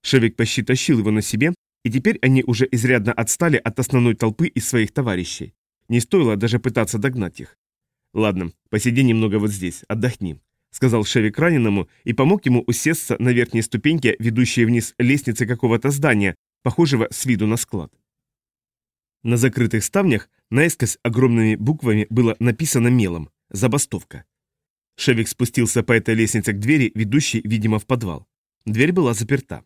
S1: Шевик почти тащил его на себе, и теперь они уже изрядно отстали от основной толпы из своих товарищей. Не стоило даже пытаться догнать их. «Ладно, посиди немного вот здесь, отдохни», — сказал Шевик раненому и помог ему усесться на верхней ступеньке, ведущей вниз лестницы какого-то здания, похожего с виду на склад. На закрытых ставнях наискось огромными буквами было написано мелом Забастовка. Шевик спустился по этой лестнице к двери, ведущей, видимо, в подвал. Дверь была заперта.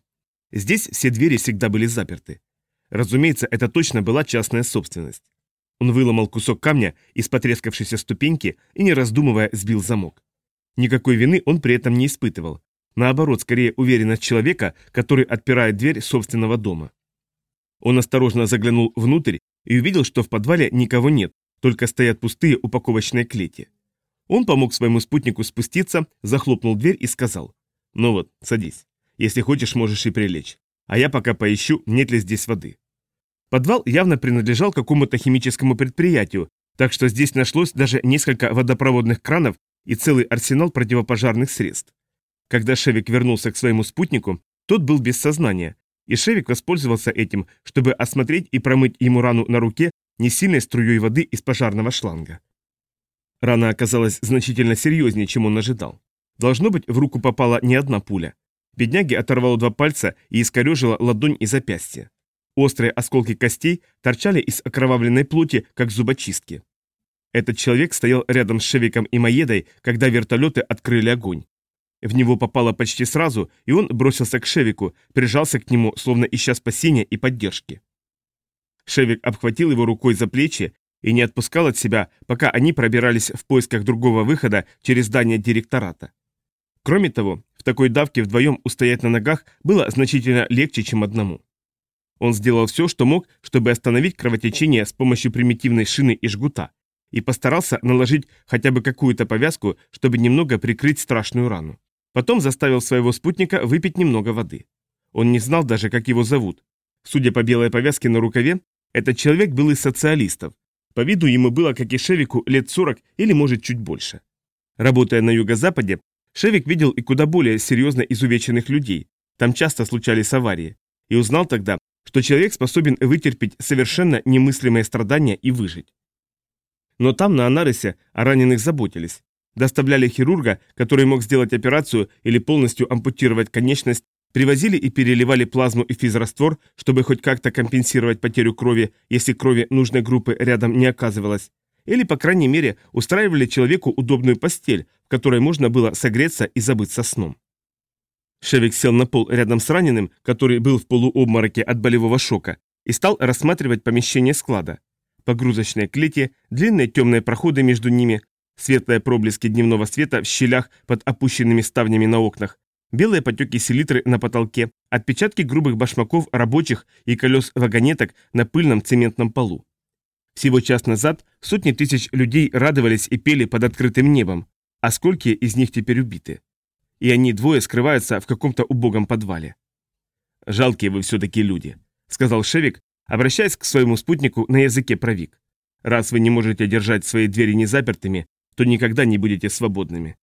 S1: Здесь все двери всегда были заперты. Разумеется, это точно была частная собственность. Он выломал кусок камня из потрескавшейся ступеньки и, не раздумывая, сбил замок. Никакой вины он при этом не испытывал. Наоборот, скорее уверенность человека, который отпирает дверь собственного дома. Он осторожно заглянул внутрь и увидел, что в подвале никого нет, только стоят пустые упаковочные клети. Он помог своему спутнику спуститься, захлопнул дверь и сказал. «Ну вот, садись. Если хочешь, можешь и прилечь. А я пока поищу, нет ли здесь воды». Подвал явно принадлежал какому-то химическому предприятию, так что здесь нашлось даже несколько водопроводных кранов и целый арсенал противопожарных средств. Когда Шевик вернулся к своему спутнику, тот был без сознания, и Шевик воспользовался этим, чтобы осмотреть и промыть ему рану на руке не сильной струей воды из пожарного шланга. Рана оказалась значительно серьезнее, чем он ожидал. Должно быть, в руку попала не одна пуля. Бедняге оторвало два пальца и искорежило ладонь и запястье. Острые осколки костей торчали из окровавленной плоти, как зубочистки. Этот человек стоял рядом с Шевиком и Маедой, когда вертолеты открыли огонь. В него попало почти сразу, и он бросился к Шевику, прижался к нему, словно ища спасения и поддержки. Шевик обхватил его рукой за плечи и не отпускал от себя, пока они пробирались в поисках другого выхода через здание директората. Кроме того, в такой давке вдвоем устоять на ногах было значительно легче, чем одному. Он сделал все, что мог, чтобы остановить кровотечение с помощью примитивной шины и жгута, и постарался наложить хотя бы какую-то повязку, чтобы немного прикрыть страшную рану. Потом заставил своего спутника выпить немного воды. Он не знал даже, как его зовут. Судя по белой повязке на рукаве, этот человек был из социалистов. По виду ему было, как и Шевику, лет 40 или, может, чуть больше. Работая на юго-западе, Шевик видел и куда более серьезно изувеченных людей, там часто случались аварии, и узнал тогда, что человек способен вытерпеть совершенно немыслимые страдания и выжить. Но там, на Анарисе, о раненых заботились. Доставляли хирурга, который мог сделать операцию или полностью ампутировать конечность, привозили и переливали плазму и физраствор, чтобы хоть как-то компенсировать потерю крови, если крови нужной группы рядом не оказывалось, или, по крайней мере, устраивали человеку удобную постель, в которой можно было согреться и забыться сном. Шевик сел на пол рядом с раненым, который был в полуобмороке от болевого шока, и стал рассматривать помещение склада. Погрузочные клети, длинные темные проходы между ними, светлые проблески дневного света в щелях под опущенными ставнями на окнах, белые потеки селитры на потолке, отпечатки грубых башмаков рабочих и колес вагонеток на пыльном цементном полу. Всего час назад сотни тысяч людей радовались и пели под открытым небом, а сколько из них теперь убиты и они двое скрываются в каком-то убогом подвале. «Жалкие вы все-таки люди», — сказал Шевик, обращаясь к своему спутнику на языке провик. «Раз вы не можете держать свои двери незапертыми, то никогда не будете свободными».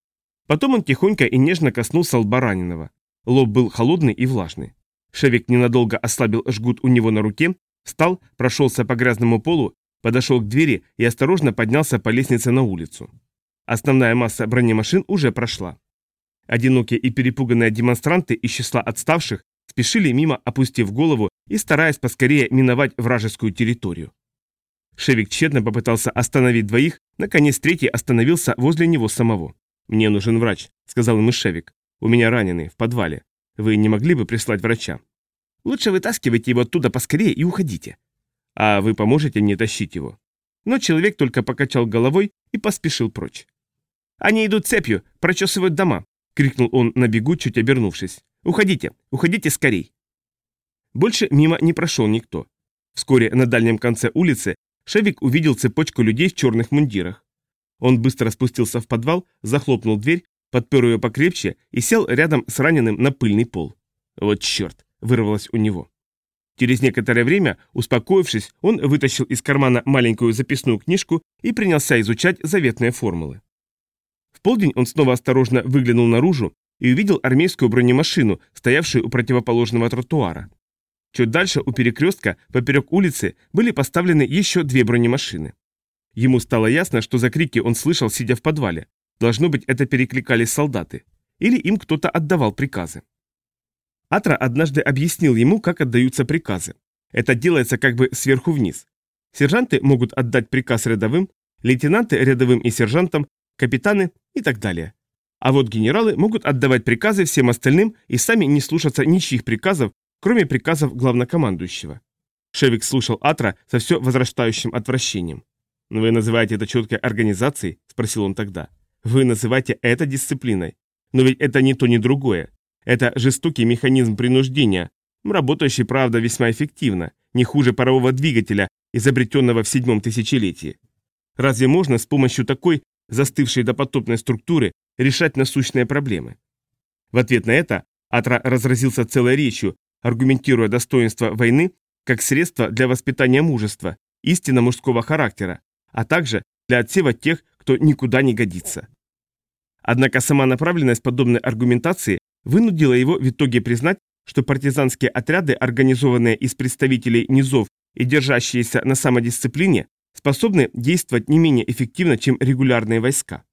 S1: Потом он тихонько и нежно коснулся лба раненого. Лоб был холодный и влажный. Шевик ненадолго ослабил жгут у него на руке, встал, прошелся по грязному полу, подошел к двери и осторожно поднялся по лестнице на улицу. Основная масса бронемашин уже прошла. Одинокие и перепуганные демонстранты из числа отставших спешили мимо, опустив голову и стараясь поскорее миновать вражескую территорию. Шевик тщетно попытался остановить двоих, наконец третий остановился возле него самого. «Мне нужен врач», — сказал ему Шевик. «У меня раненый, в подвале. Вы не могли бы прислать врача?» «Лучше вытаскивайте его оттуда поскорее и уходите». «А вы поможете мне тащить его?» Но человек только покачал головой и поспешил прочь. «Они идут цепью, прочесывают дома крикнул он на бегу, чуть обернувшись. «Уходите! Уходите скорей!» Больше мимо не прошел никто. Вскоре на дальнем конце улицы Шевик увидел цепочку людей в черных мундирах. Он быстро спустился в подвал, захлопнул дверь, подпер ее покрепче и сел рядом с раненым на пыльный пол. «Вот черт!» – вырвалось у него. Через некоторое время, успокоившись, он вытащил из кармана маленькую записную книжку и принялся изучать заветные формулы. В полдень он снова осторожно выглянул наружу и увидел армейскую бронемашину, стоявшую у противоположного тротуара. Чуть дальше, у перекрестка, поперек улицы, были поставлены еще две бронемашины. Ему стало ясно, что за крики он слышал, сидя в подвале. Должно быть, это перекликались солдаты. Или им кто-то отдавал приказы. Атра однажды объяснил ему, как отдаются приказы. Это делается как бы сверху вниз. Сержанты могут отдать приказ рядовым, лейтенанты рядовым и сержантам, капитаны и так далее. А вот генералы могут отдавать приказы всем остальным и сами не слушаться ничьих приказов, кроме приказов главнокомандующего. Шевик слушал Атра со все возрастающим отвращением. «Вы называете это четкой организацией?» – спросил он тогда. «Вы называете это дисциплиной. Но ведь это не то, ни другое. Это жестокий механизм принуждения, работающий, правда, весьма эффективно, не хуже парового двигателя, изобретенного в седьмом тысячелетии. Разве можно с помощью такой застывшей допотопной структуры, решать насущные проблемы. В ответ на это Атра разразился целой речью, аргументируя достоинство войны как средство для воспитания мужества, истинно мужского характера, а также для отсева тех, кто никуда не годится. Однако сама направленность подобной аргументации вынудила его в итоге признать, что партизанские отряды, организованные из представителей низов и держащиеся на самодисциплине, способны действовать не менее эффективно, чем регулярные войска.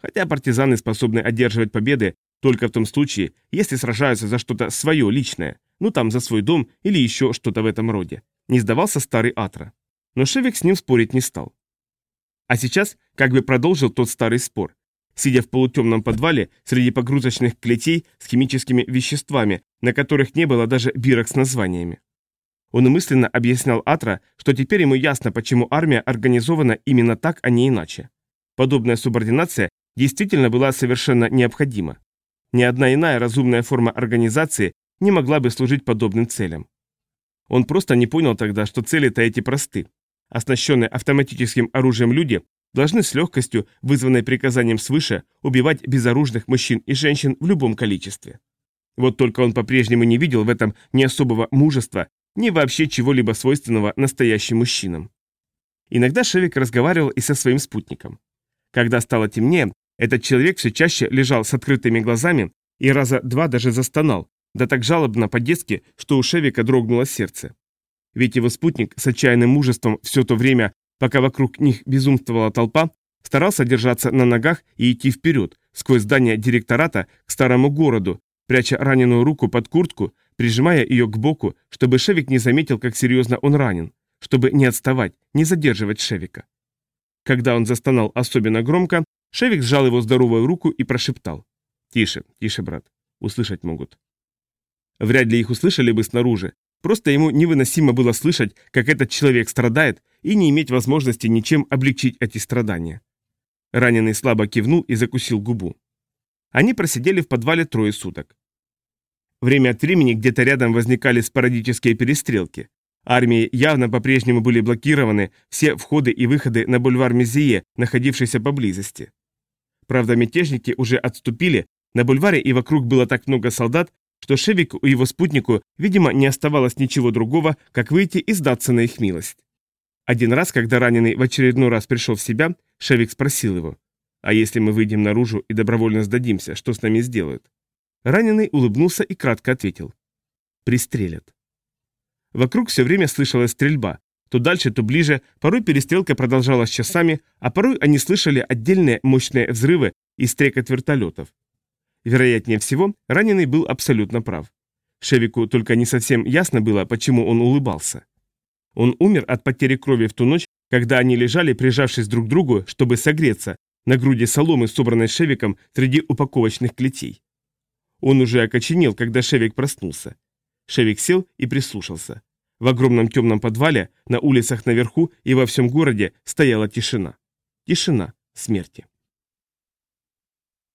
S1: Хотя партизаны способны одерживать победы только в том случае, если сражаются за что-то свое личное, ну там за свой дом или еще что-то в этом роде. Не сдавался старый Атра. Но Шевик с ним спорить не стал. А сейчас как бы продолжил тот старый спор, сидя в полутемном подвале среди погрузочных клетей с химическими веществами, на которых не было даже бирок с названиями. Он мысленно объяснял Атра, что теперь ему ясно, почему армия организована именно так, а не иначе. Подобная субординация действительно была совершенно необходима. Ни одна иная разумная форма организации не могла бы служить подобным целям. Он просто не понял тогда, что цели-то эти просты. Оснащенные автоматическим оружием люди должны с легкостью, вызванной приказанием свыше, убивать безоружных мужчин и женщин в любом количестве. Вот только он по-прежнему не видел в этом ни особого мужества, ни вообще чего-либо свойственного настоящим мужчинам. Иногда Шевик разговаривал и со своим спутником. Когда стало темнее, Этот человек все чаще лежал с открытыми глазами и раза два даже застонал, да так жалобно по-детски, что у Шевика дрогнуло сердце. Ведь его спутник с отчаянным мужеством все то время, пока вокруг них безумствовала толпа, старался держаться на ногах и идти вперед, сквозь здание директората к старому городу, пряча раненую руку под куртку, прижимая ее к боку, чтобы Шевик не заметил, как серьезно он ранен, чтобы не отставать, не задерживать Шевика. Когда он застонал особенно громко, Шевик сжал его здоровую руку и прошептал. «Тише, тише, брат. Услышать могут». Вряд ли их услышали бы снаружи. Просто ему невыносимо было слышать, как этот человек страдает, и не иметь возможности ничем облегчить эти страдания. Раненый слабо кивнул и закусил губу. Они просидели в подвале трое суток. Время от времени где-то рядом возникали спорадические перестрелки. Армии явно по-прежнему были блокированы все входы и выходы на бульвар Мезие, находившийся поблизости. Правда, мятежники уже отступили, на бульваре и вокруг было так много солдат, что Шевику и его спутнику, видимо, не оставалось ничего другого, как выйти и сдаться на их милость. Один раз, когда раненый в очередной раз пришел в себя, Шевик спросил его, «А если мы выйдем наружу и добровольно сдадимся, что с нами сделают?» Раненый улыбнулся и кратко ответил, «Пристрелят». Вокруг все время слышалась стрельба. То дальше, то ближе, порой перестрелка продолжалась часами, а порой они слышали отдельные мощные взрывы и стрекот вертолетов. Вероятнее всего, раненый был абсолютно прав. Шевику только не совсем ясно было, почему он улыбался. Он умер от потери крови в ту ночь, когда они лежали, прижавшись друг к другу, чтобы согреться, на груди соломы, собранной Шевиком среди упаковочных клетей. Он уже окоченел, когда Шевик проснулся. Шевик сел и прислушался. В огромном темном подвале, на улицах наверху и во всем городе стояла тишина. Тишина смерти.